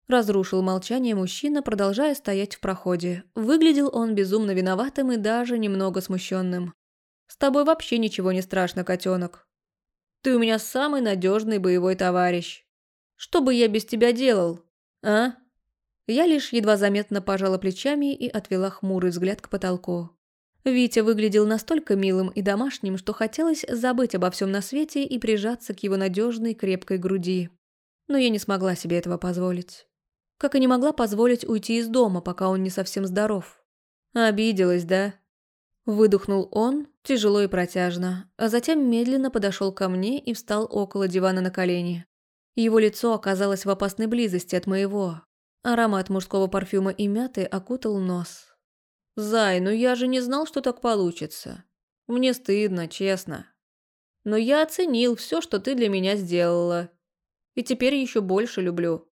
Разрушил молчание мужчина, продолжая стоять в проходе. Выглядел он безумно виноватым и даже немного смущенным. «С тобой вообще ничего не страшно, котенок. Ты у меня самый надежный боевой товарищ». Что бы я без тебя делал, а?» Я лишь едва заметно пожала плечами и отвела хмурый взгляд к потолку. Витя выглядел настолько милым и домашним, что хотелось забыть обо всем на свете и прижаться к его надежной крепкой груди. Но я не смогла себе этого позволить. Как и не могла позволить уйти из дома, пока он не совсем здоров. Обиделась, да? Выдохнул он, тяжело и протяжно, а затем медленно подошел ко мне и встал около дивана на колени. Его лицо оказалось в опасной близости от моего. Аромат мужского парфюма и мяты окутал нос. «Зай, ну я же не знал, что так получится. Мне стыдно, честно. Но я оценил все, что ты для меня сделала. И теперь еще больше люблю.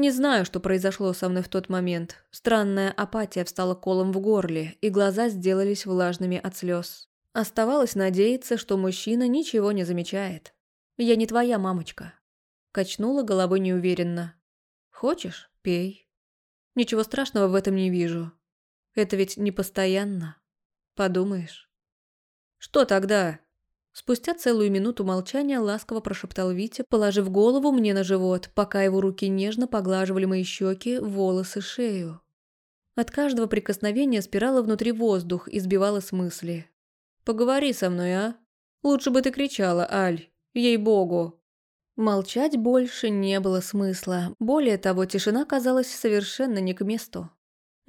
Не знаю, что произошло со мной в тот момент. Странная апатия встала колом в горле, и глаза сделались влажными от слез. Оставалось надеяться, что мужчина ничего не замечает. Я не твоя мамочка. Качнула головой неуверенно. «Хочешь? Пей. Ничего страшного в этом не вижу. Это ведь не постоянно. Подумаешь». «Что тогда?» Спустя целую минуту молчания ласково прошептал Витя, положив голову мне на живот, пока его руки нежно поглаживали мои щеки, волосы, шею. От каждого прикосновения спирала внутри воздух и сбивала с мысли. «Поговори со мной, а? Лучше бы ты кричала, Аль. Ей-богу!» Молчать больше не было смысла. Более того, тишина казалась совершенно не к месту.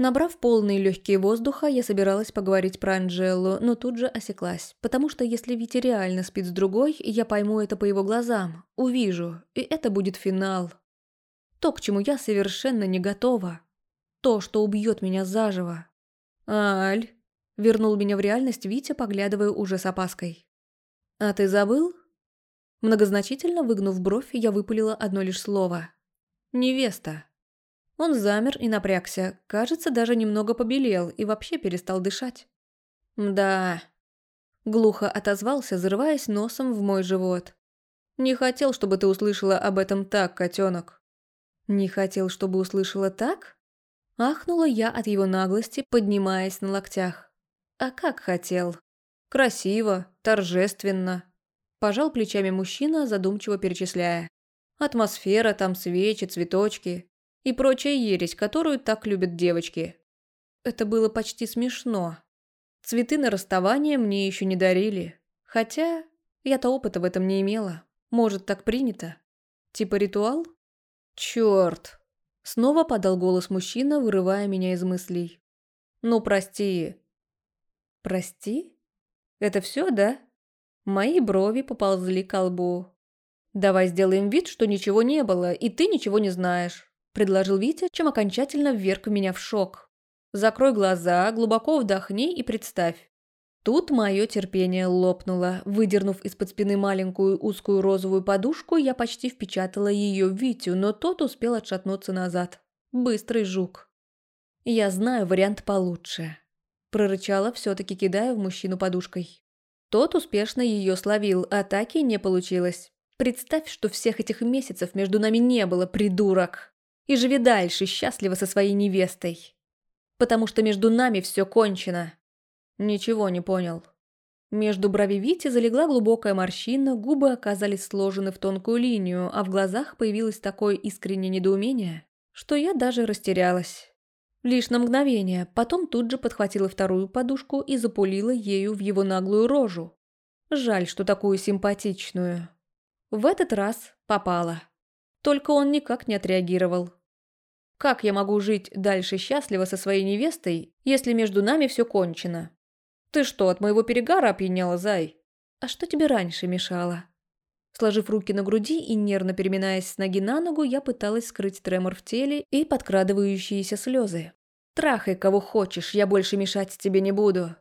Набрав полные легкие воздуха, я собиралась поговорить про Анжелу, но тут же осеклась, потому что если Витя реально спит с другой, я пойму это по его глазам, увижу, и это будет финал. То, к чему я совершенно не готова. То, что убьет меня заживо. «Аль», — вернул меня в реальность Витя, поглядывая уже с опаской. «А ты забыл?» Многозначительно выгнув бровь, я выпалила одно лишь слово. «Невеста». Он замер и напрягся, кажется, даже немного побелел и вообще перестал дышать. «Да...» Глухо отозвался, зарываясь носом в мой живот. «Не хотел, чтобы ты услышала об этом так, котенок». «Не хотел, чтобы услышала так?» Ахнула я от его наглости, поднимаясь на локтях. «А как хотел?» «Красиво, торжественно, Пожал плечами мужчина, задумчиво перечисляя. Атмосфера, там свечи, цветочки и прочая ересь, которую так любят девочки. Это было почти смешно. Цветы на расставание мне еще не дарили. Хотя я-то опыта в этом не имела. Может, так принято? Типа ритуал? Чёрт. Снова подал голос мужчина, вырывая меня из мыслей. Ну, прости. Прости? Это все, да? Мои брови поползли к лбу. «Давай сделаем вид, что ничего не было, и ты ничего не знаешь», – предложил Витя, чем окончательно вверг меня в шок. «Закрой глаза, глубоко вдохни и представь. Тут мое терпение лопнуло. Выдернув из-под спины маленькую узкую розовую подушку, я почти впечатала ее в Витю, но тот успел отшатнуться назад. Быстрый жук. «Я знаю вариант получше», – прорычала, все-таки кидая в мужчину подушкой. Тот успешно ее словил, а так и не получилось. Представь, что всех этих месяцев между нами не было, придурок. И живи дальше, счастливо со своей невестой. Потому что между нами все кончено. Ничего не понял. Между брови Вити залегла глубокая морщина, губы оказались сложены в тонкую линию, а в глазах появилось такое искреннее недоумение, что я даже растерялась. Лишь на мгновение, потом тут же подхватила вторую подушку и запулила ею в его наглую рожу. Жаль, что такую симпатичную. В этот раз попала. Только он никак не отреагировал. Как я могу жить дальше счастливо со своей невестой, если между нами все кончено? «Ты что, от моего перегара опьяняла, зай?» «А что тебе раньше мешало?» Сложив руки на груди и нервно переминаясь с ноги на ногу, я пыталась скрыть тремор в теле и подкрадывающиеся слезы. «Трахай кого хочешь, я больше мешать тебе не буду».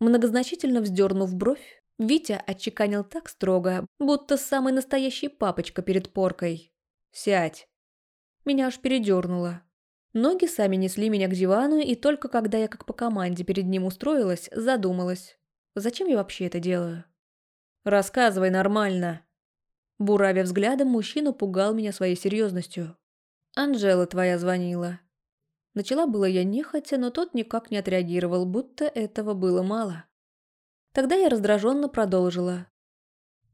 Многозначительно вздернув бровь, Витя отчеканил так строго, будто самый настоящий папочка перед поркой. «Сядь». Меня аж передернуло. Ноги сами несли меня к дивану, и только когда я как по команде перед ним устроилась, задумалась. Зачем я вообще это делаю? «Рассказывай нормально». Буравя взглядом, мужчина пугал меня своей серьезностью. «Анжела твоя звонила». Начала было я нехотя, но тот никак не отреагировал, будто этого было мало. Тогда я раздраженно продолжила.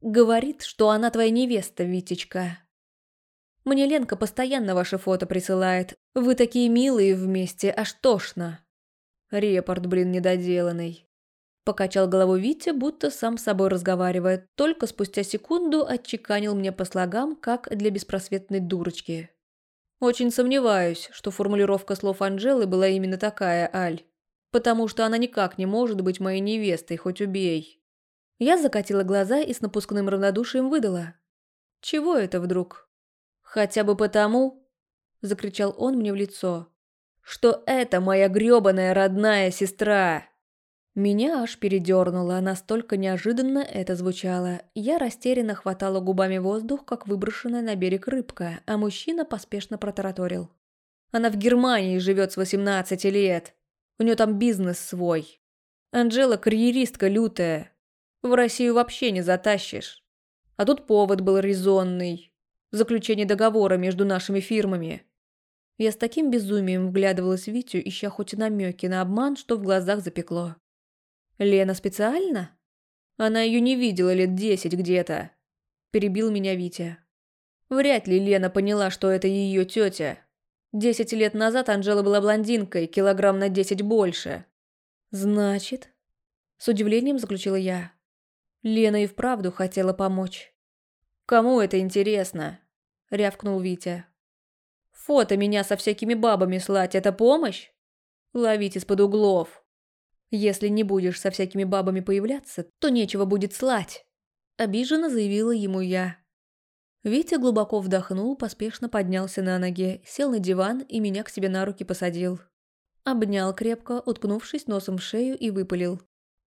«Говорит, что она твоя невеста, Витечка». Мне Ленка постоянно ваши фото присылает. Вы такие милые вместе, аж тошно. Репорт, блин, недоделанный. Покачал головой Витя, будто сам с собой разговаривает, только спустя секунду отчеканил мне по слогам, как для беспросветной дурочки. Очень сомневаюсь, что формулировка слов Анжелы была именно такая, Аль. Потому что она никак не может быть моей невестой, хоть убей. Я закатила глаза и с напускным равнодушием выдала. Чего это вдруг? «Хотя бы потому», – закричал он мне в лицо, – «что это моя грёбаная родная сестра». Меня аж передернуло, настолько неожиданно это звучало. Я растерянно хватала губами воздух, как выброшенная на берег рыбка, а мужчина поспешно протараторил. «Она в Германии живет с 18 лет. У нее там бизнес свой. Анжела карьеристка лютая. В Россию вообще не затащишь. А тут повод был резонный заключение договора между нашими фирмами. Я с таким безумием вглядывалась в Витю, ища хоть намеки на обман, что в глазах запекло. «Лена специально?» «Она ее не видела лет десять где-то», – перебил меня Витя. Вряд ли Лена поняла, что это ее тетя. Десять лет назад Анжела была блондинкой, килограмм на десять больше. «Значит?» – с удивлением заключила я. Лена и вправду хотела помочь. «Кому это интересно?» – рявкнул Витя. «Фото меня со всякими бабами слать – это помощь? Ловить из-под углов. Если не будешь со всякими бабами появляться, то нечего будет слать», – обиженно заявила ему я. Витя глубоко вдохнул, поспешно поднялся на ноги, сел на диван и меня к себе на руки посадил. Обнял крепко, уткнувшись носом в шею и выпалил.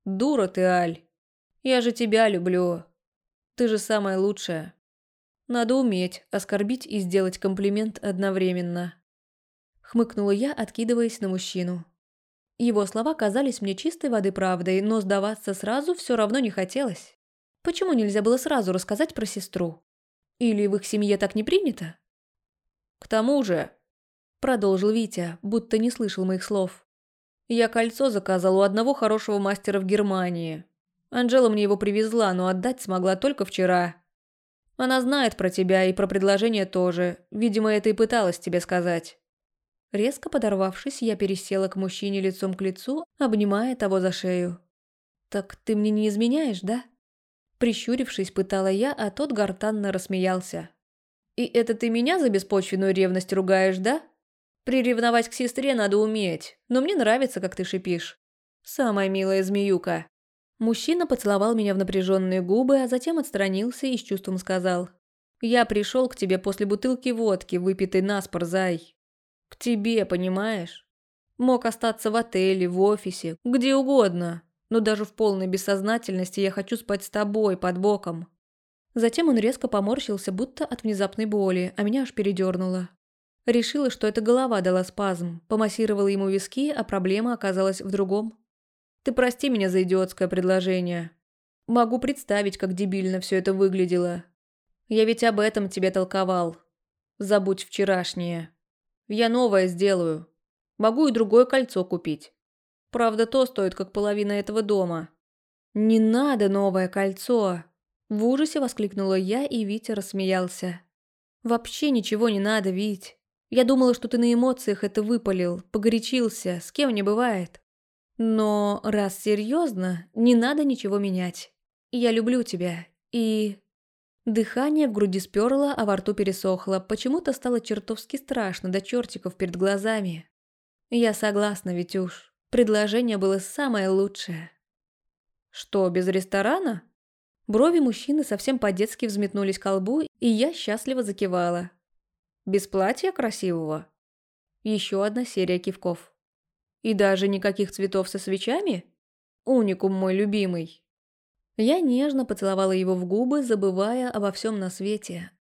«Дура ты, Аль! Я же тебя люблю!» Ты же самая лучшая. Надо уметь оскорбить и сделать комплимент одновременно. Хмыкнула я, откидываясь на мужчину. Его слова казались мне чистой воды правдой, но сдаваться сразу все равно не хотелось. Почему нельзя было сразу рассказать про сестру? Или в их семье так не принято? К тому же, продолжил Витя, будто не слышал моих слов. Я кольцо заказал у одного хорошего мастера в Германии. Анжела мне его привезла, но отдать смогла только вчера. Она знает про тебя и про предложение тоже. Видимо, это и пыталась тебе сказать». Резко подорвавшись, я пересела к мужчине лицом к лицу, обнимая того за шею. «Так ты мне не изменяешь, да?» Прищурившись, пытала я, а тот гортанно рассмеялся. И это ты меня за беспочвенную ревность ругаешь, да? Приревновать к сестре надо уметь, но мне нравится, как ты шипишь. Самая милая змеюка. Мужчина поцеловал меня в напряженные губы, а затем отстранился и с чувством сказал. «Я пришел к тебе после бутылки водки, выпитой наспор, зай. К тебе, понимаешь? Мог остаться в отеле, в офисе, где угодно, но даже в полной бессознательности я хочу спать с тобой под боком». Затем он резко поморщился, будто от внезапной боли, а меня аж передернуло. Решила, что это голова дала спазм, помассировала ему виски, а проблема оказалась в другом. Ты прости меня за идиотское предложение. Могу представить, как дебильно все это выглядело. Я ведь об этом тебе толковал. Забудь вчерашнее. Я новое сделаю. Могу и другое кольцо купить. Правда, то стоит, как половина этого дома. Не надо новое кольцо. В ужасе воскликнула я, и Витя рассмеялся. Вообще ничего не надо, Вить. Я думала, что ты на эмоциях это выпалил, погорячился, с кем не бывает. Но раз серьезно, не надо ничего менять. Я люблю тебя. И... Дыхание в груди сперло, а во рту пересохло. Почему-то стало чертовски страшно до чертиков перед глазами. Я согласна, Витюш. Предложение было самое лучшее. Что, без ресторана? Брови мужчины совсем по-детски взметнулись к лбу, и я счастливо закивала. Без платья красивого? Еще одна серия кивков. И даже никаких цветов со свечами? Уникум мой любимый. Я нежно поцеловала его в губы, забывая обо всем на свете.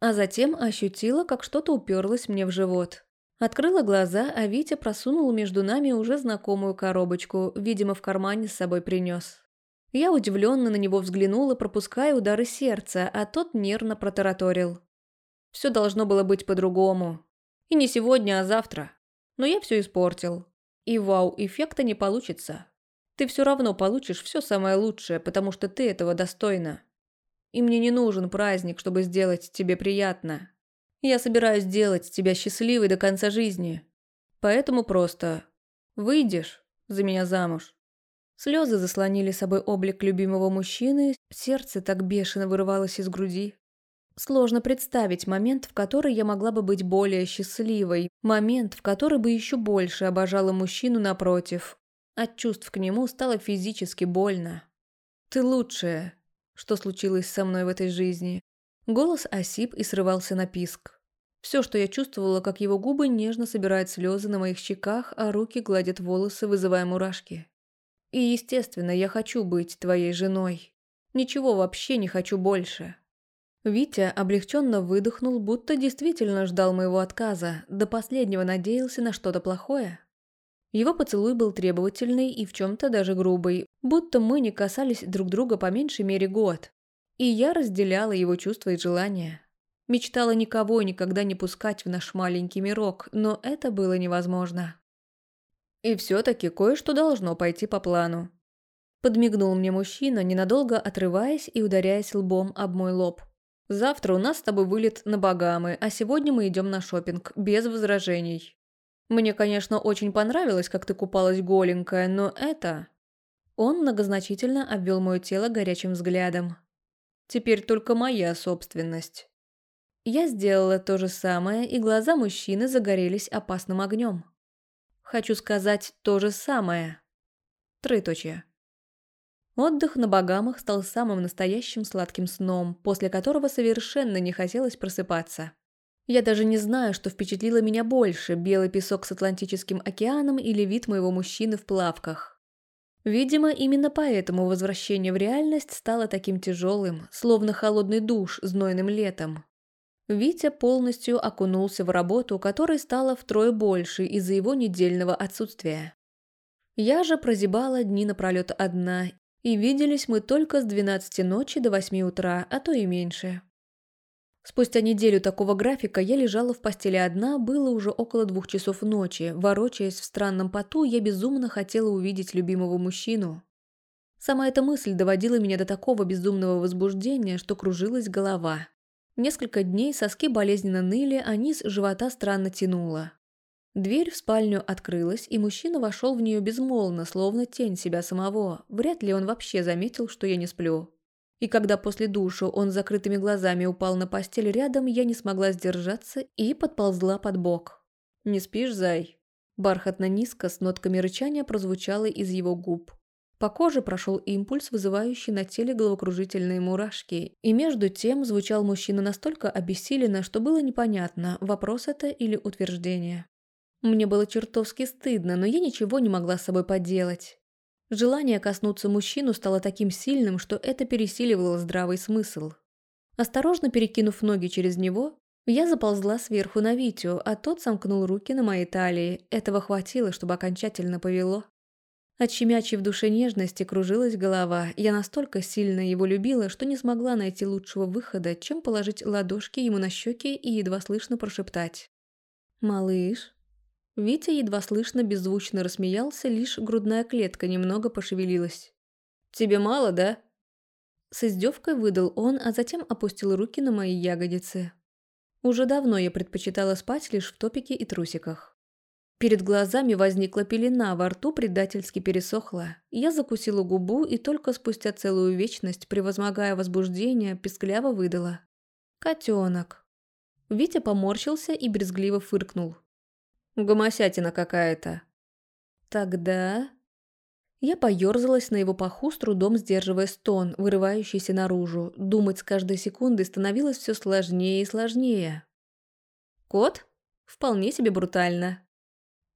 А затем ощутила, как что-то уперлось мне в живот. Открыла глаза, а Витя просунул между нами уже знакомую коробочку, видимо, в кармане с собой принес. Я удивленно на него взглянула, пропуская удары сердца, а тот нервно протараторил. Все должно было быть по-другому. И не сегодня, а завтра. Но я все испортил. И вау-эффекта не получится. Ты все равно получишь все самое лучшее, потому что ты этого достойна. И мне не нужен праздник, чтобы сделать тебе приятно. Я собираюсь сделать тебя счастливой до конца жизни. Поэтому просто выйдешь за меня замуж. Слезы заслонили собой облик любимого мужчины, сердце так бешено вырывалось из груди. Сложно представить момент, в который я могла бы быть более счастливой, момент, в который бы еще больше обожала мужчину напротив. От чувств к нему стало физически больно. «Ты лучшая», что случилось со мной в этой жизни. Голос осип и срывался на писк. Все, что я чувствовала, как его губы нежно собирают слезы на моих щеках, а руки гладят волосы, вызывая мурашки. И, естественно, я хочу быть твоей женой. Ничего вообще не хочу больше. Витя облегченно выдохнул, будто действительно ждал моего отказа, до последнего надеялся на что-то плохое. Его поцелуй был требовательный и в чем-то даже грубый, будто мы не касались друг друга по меньшей мере год. И я разделяла его чувства и желания. Мечтала никого никогда не пускать в наш маленький мирок, но это было невозможно. И все-таки кое-что должно пойти по плану. Подмигнул мне мужчина, ненадолго отрываясь и ударяясь лбом об мой лоб. Завтра у нас с тобой вылет на Багамы, а сегодня мы идем на шопинг без возражений. Мне, конечно, очень понравилось, как ты купалась голенькая, но это...» Он многозначительно обвел мое тело горячим взглядом. «Теперь только моя собственность». Я сделала то же самое, и глаза мужчины загорелись опасным огнем. Хочу сказать то же самое. Троеточие. Отдых на Багамах стал самым настоящим сладким сном, после которого совершенно не хотелось просыпаться. Я даже не знаю, что впечатлило меня больше – белый песок с Атлантическим океаном или вид моего мужчины в плавках. Видимо, именно поэтому возвращение в реальность стало таким тяжелым, словно холодный душ знойным летом. Витя полностью окунулся в работу, которой стало втрое больше из-за его недельного отсутствия. Я же прозябала дни напролет одна и виделись мы только с 12 ночи до 8 утра, а то и меньше. Спустя неделю такого графика я лежала в постели одна, было уже около двух часов ночи. Ворочаясь в странном поту, я безумно хотела увидеть любимого мужчину. Сама эта мысль доводила меня до такого безумного возбуждения, что кружилась голова. Несколько дней соски болезненно ныли, а низ живота странно тянуло. Дверь в спальню открылась, и мужчина вошел в нее безмолвно, словно тень себя самого. Вряд ли он вообще заметил, что я не сплю. И когда после душа он с закрытыми глазами упал на постель рядом, я не смогла сдержаться и подползла под бок. «Не спишь, зай?» Бархатно низко с нотками рычания прозвучало из его губ. По коже прошел импульс, вызывающий на теле головокружительные мурашки, и между тем звучал мужчина настолько обессиленно, что было непонятно, вопрос это или утверждение. Мне было чертовски стыдно, но я ничего не могла с собой поделать. Желание коснуться мужчину стало таким сильным, что это пересиливало здравый смысл. Осторожно перекинув ноги через него, я заползла сверху на Витю, а тот сомкнул руки на моей талии. Этого хватило, чтобы окончательно повело. От щемячей в душе нежности кружилась голова. Я настолько сильно его любила, что не смогла найти лучшего выхода, чем положить ладошки ему на щеки и едва слышно прошептать. «Малыш?» Витя едва слышно беззвучно рассмеялся, лишь грудная клетка немного пошевелилась. «Тебе мало, да?» С издевкой выдал он, а затем опустил руки на мои ягодицы. Уже давно я предпочитала спать лишь в топике и трусиках. Перед глазами возникла пелена, во рту предательски пересохла. Я закусила губу и только спустя целую вечность, превозмогая возбуждение, пескляво выдала. «Котенок». Витя поморщился и брезгливо фыркнул. «Гомосятина какая-то». «Тогда...» Я поёрзалась на его паху, с трудом сдерживая стон, вырывающийся наружу. Думать с каждой секундой становилось все сложнее и сложнее. «Кот? Вполне себе брутально».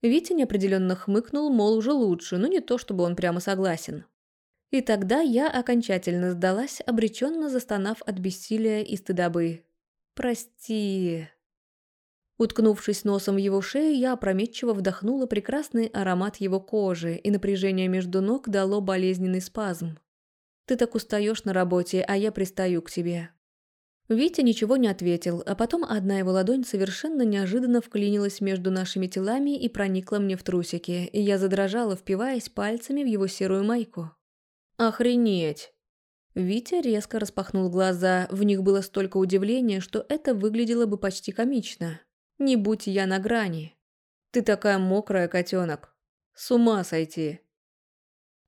Витя неопределенно хмыкнул, мол, уже лучше, но не то, чтобы он прямо согласен. И тогда я окончательно сдалась, обреченно застонав от бессилия и стыдобы. «Прости...» Уткнувшись носом в его шею, я опрометчиво вдохнула прекрасный аромат его кожи, и напряжение между ног дало болезненный спазм. «Ты так устаешь на работе, а я пристаю к тебе. Витя ничего не ответил, а потом одна его ладонь совершенно неожиданно вклинилась между нашими телами и проникла мне в трусики, и я задрожала, впиваясь пальцами в его серую майку. «Охренеть!» Витя резко распахнул глаза, в них было столько удивления, что это выглядело бы почти комично. «Не будь я на грани!» «Ты такая мокрая, котенок! С ума сойти!»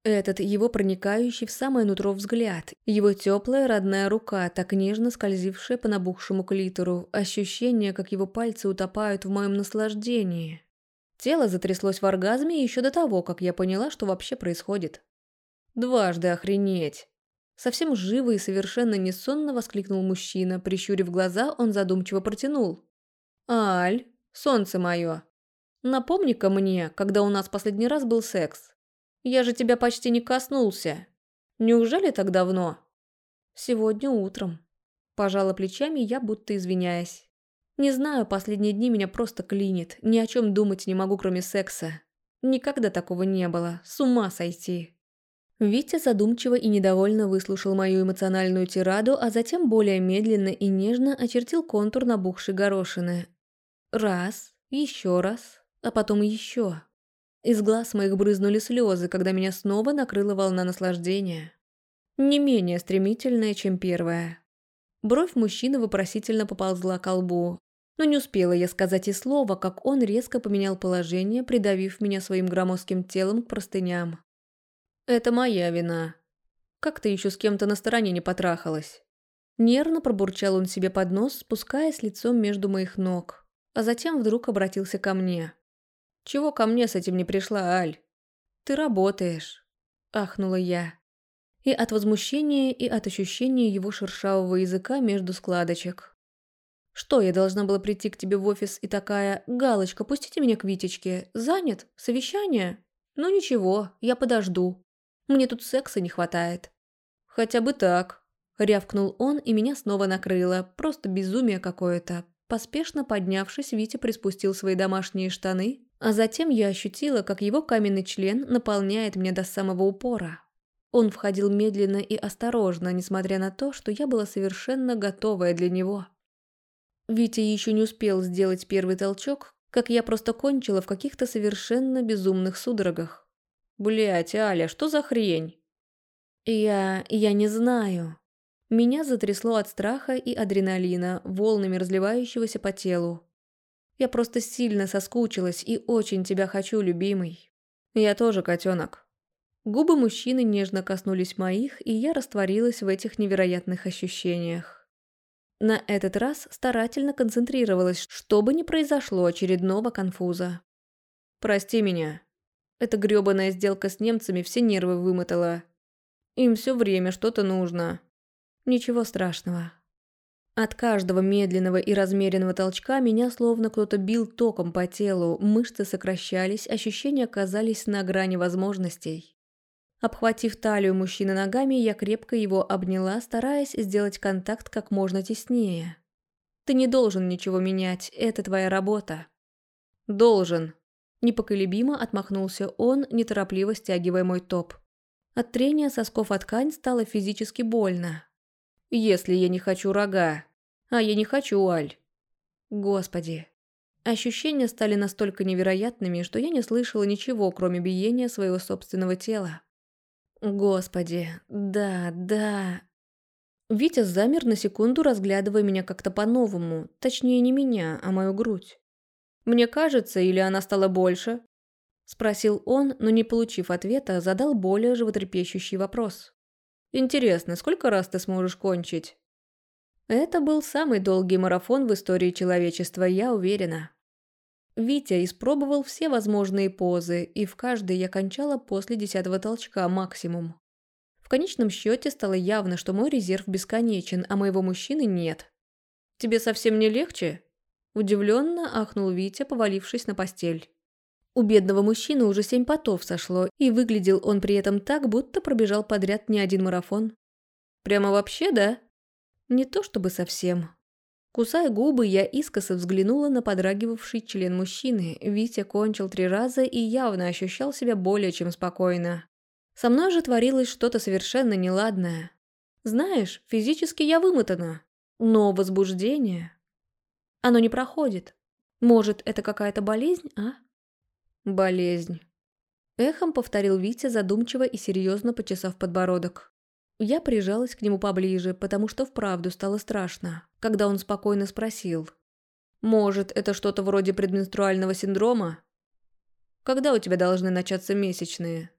Этот его проникающий в самое нутро взгляд, его теплая родная рука, так нежно скользившая по набухшему клитору, ощущение, как его пальцы утопают в моем наслаждении. Тело затряслось в оргазме еще до того, как я поняла, что вообще происходит. «Дважды охренеть!» Совсем живо и совершенно несонно воскликнул мужчина, прищурив глаза, он задумчиво протянул. «Аль, солнце мое, напомни-ка мне, когда у нас последний раз был секс». Я же тебя почти не коснулся. Неужели так давно?» «Сегодня утром». Пожала плечами я, будто извиняясь. «Не знаю, последние дни меня просто клинит. Ни о чем думать не могу, кроме секса. Никогда такого не было. С ума сойти». Витя задумчиво и недовольно выслушал мою эмоциональную тираду, а затем более медленно и нежно очертил контур набухшей горошины. Раз, еще раз, а потом еще. Из глаз моих брызнули слезы, когда меня снова накрыла волна наслаждения. Не менее стремительная, чем первая. Бровь мужчины вопросительно поползла к лбу, но не успела я сказать и слова, как он резко поменял положение, придавив меня своим громоздким телом к простыням. «Это моя вина. Как ты еще с кем-то на стороне не потрахалась?» Нервно пробурчал он себе под нос, спускаясь лицом между моих ног, а затем вдруг обратился ко мне. Чего ко мне с этим не пришла, Аль? Ты работаешь, ахнула я. И от возмущения, и от ощущения его шершавого языка между складочек. Что, я должна была прийти к тебе в офис и такая, «Галочка, пустите меня к Витечке. Занят? Совещание?» «Ну ничего, я подожду. Мне тут секса не хватает». «Хотя бы так», – рявкнул он, и меня снова накрыло. Просто безумие какое-то. Поспешно поднявшись, Витя приспустил свои домашние штаны, а затем я ощутила, как его каменный член наполняет меня до самого упора. Он входил медленно и осторожно, несмотря на то, что я была совершенно готовая для него. Витя еще не успел сделать первый толчок, как я просто кончила в каких-то совершенно безумных судорогах. Блять, Аля, что за хрень?» «Я... я не знаю». Меня затрясло от страха и адреналина, волнами разливающегося по телу. Я просто сильно соскучилась и очень тебя хочу, любимый. Я тоже котенок. Губы мужчины нежно коснулись моих, и я растворилась в этих невероятных ощущениях. На этот раз старательно концентрировалась, чтобы не произошло очередного конфуза. «Прости меня. Эта грёбаная сделка с немцами все нервы вымотала. Им все время что-то нужно. Ничего страшного. От каждого медленного и размеренного толчка меня словно кто-то бил током по телу, мышцы сокращались, ощущения оказались на грани возможностей. Обхватив талию мужчины ногами, я крепко его обняла, стараясь сделать контакт как можно теснее. «Ты не должен ничего менять, это твоя работа». «Должен», – непоколебимо отмахнулся он, неторопливо стягивая мой топ. От трения сосков от ткань стало физически больно. Если я не хочу рога. А я не хочу Аль. Господи. Ощущения стали настолько невероятными, что я не слышала ничего, кроме биения своего собственного тела. Господи, да, да. Витя замер на секунду, разглядывая меня как-то по-новому. Точнее, не меня, а мою грудь. Мне кажется, или она стала больше? Спросил он, но не получив ответа, задал более животрепещущий вопрос. Интересно, сколько раз ты сможешь кончить? Это был самый долгий марафон в истории человечества, я уверена. Витя испробовал все возможные позы, и в каждой я кончала после десятого толчка максимум. В конечном счете стало явно, что мой резерв бесконечен, а моего мужчины нет. «Тебе совсем не легче?» Удивленно ахнул Витя, повалившись на постель. У бедного мужчины уже семь потов сошло, и выглядел он при этом так, будто пробежал подряд не один марафон. «Прямо вообще, да?» «Не то чтобы совсем». Кусая губы, я искоса взглянула на подрагивавший член мужчины. Витя кончил три раза и явно ощущал себя более чем спокойно. Со мной же творилось что-то совершенно неладное. Знаешь, физически я вымотана. Но возбуждение... Оно не проходит. Может, это какая-то болезнь, а? «Болезнь», – эхом повторил Витя задумчиво и серьезно почесав подбородок. Я прижалась к нему поближе, потому что вправду стало страшно, когда он спокойно спросил. «Может, это что-то вроде предменструального синдрома? Когда у тебя должны начаться месячные?»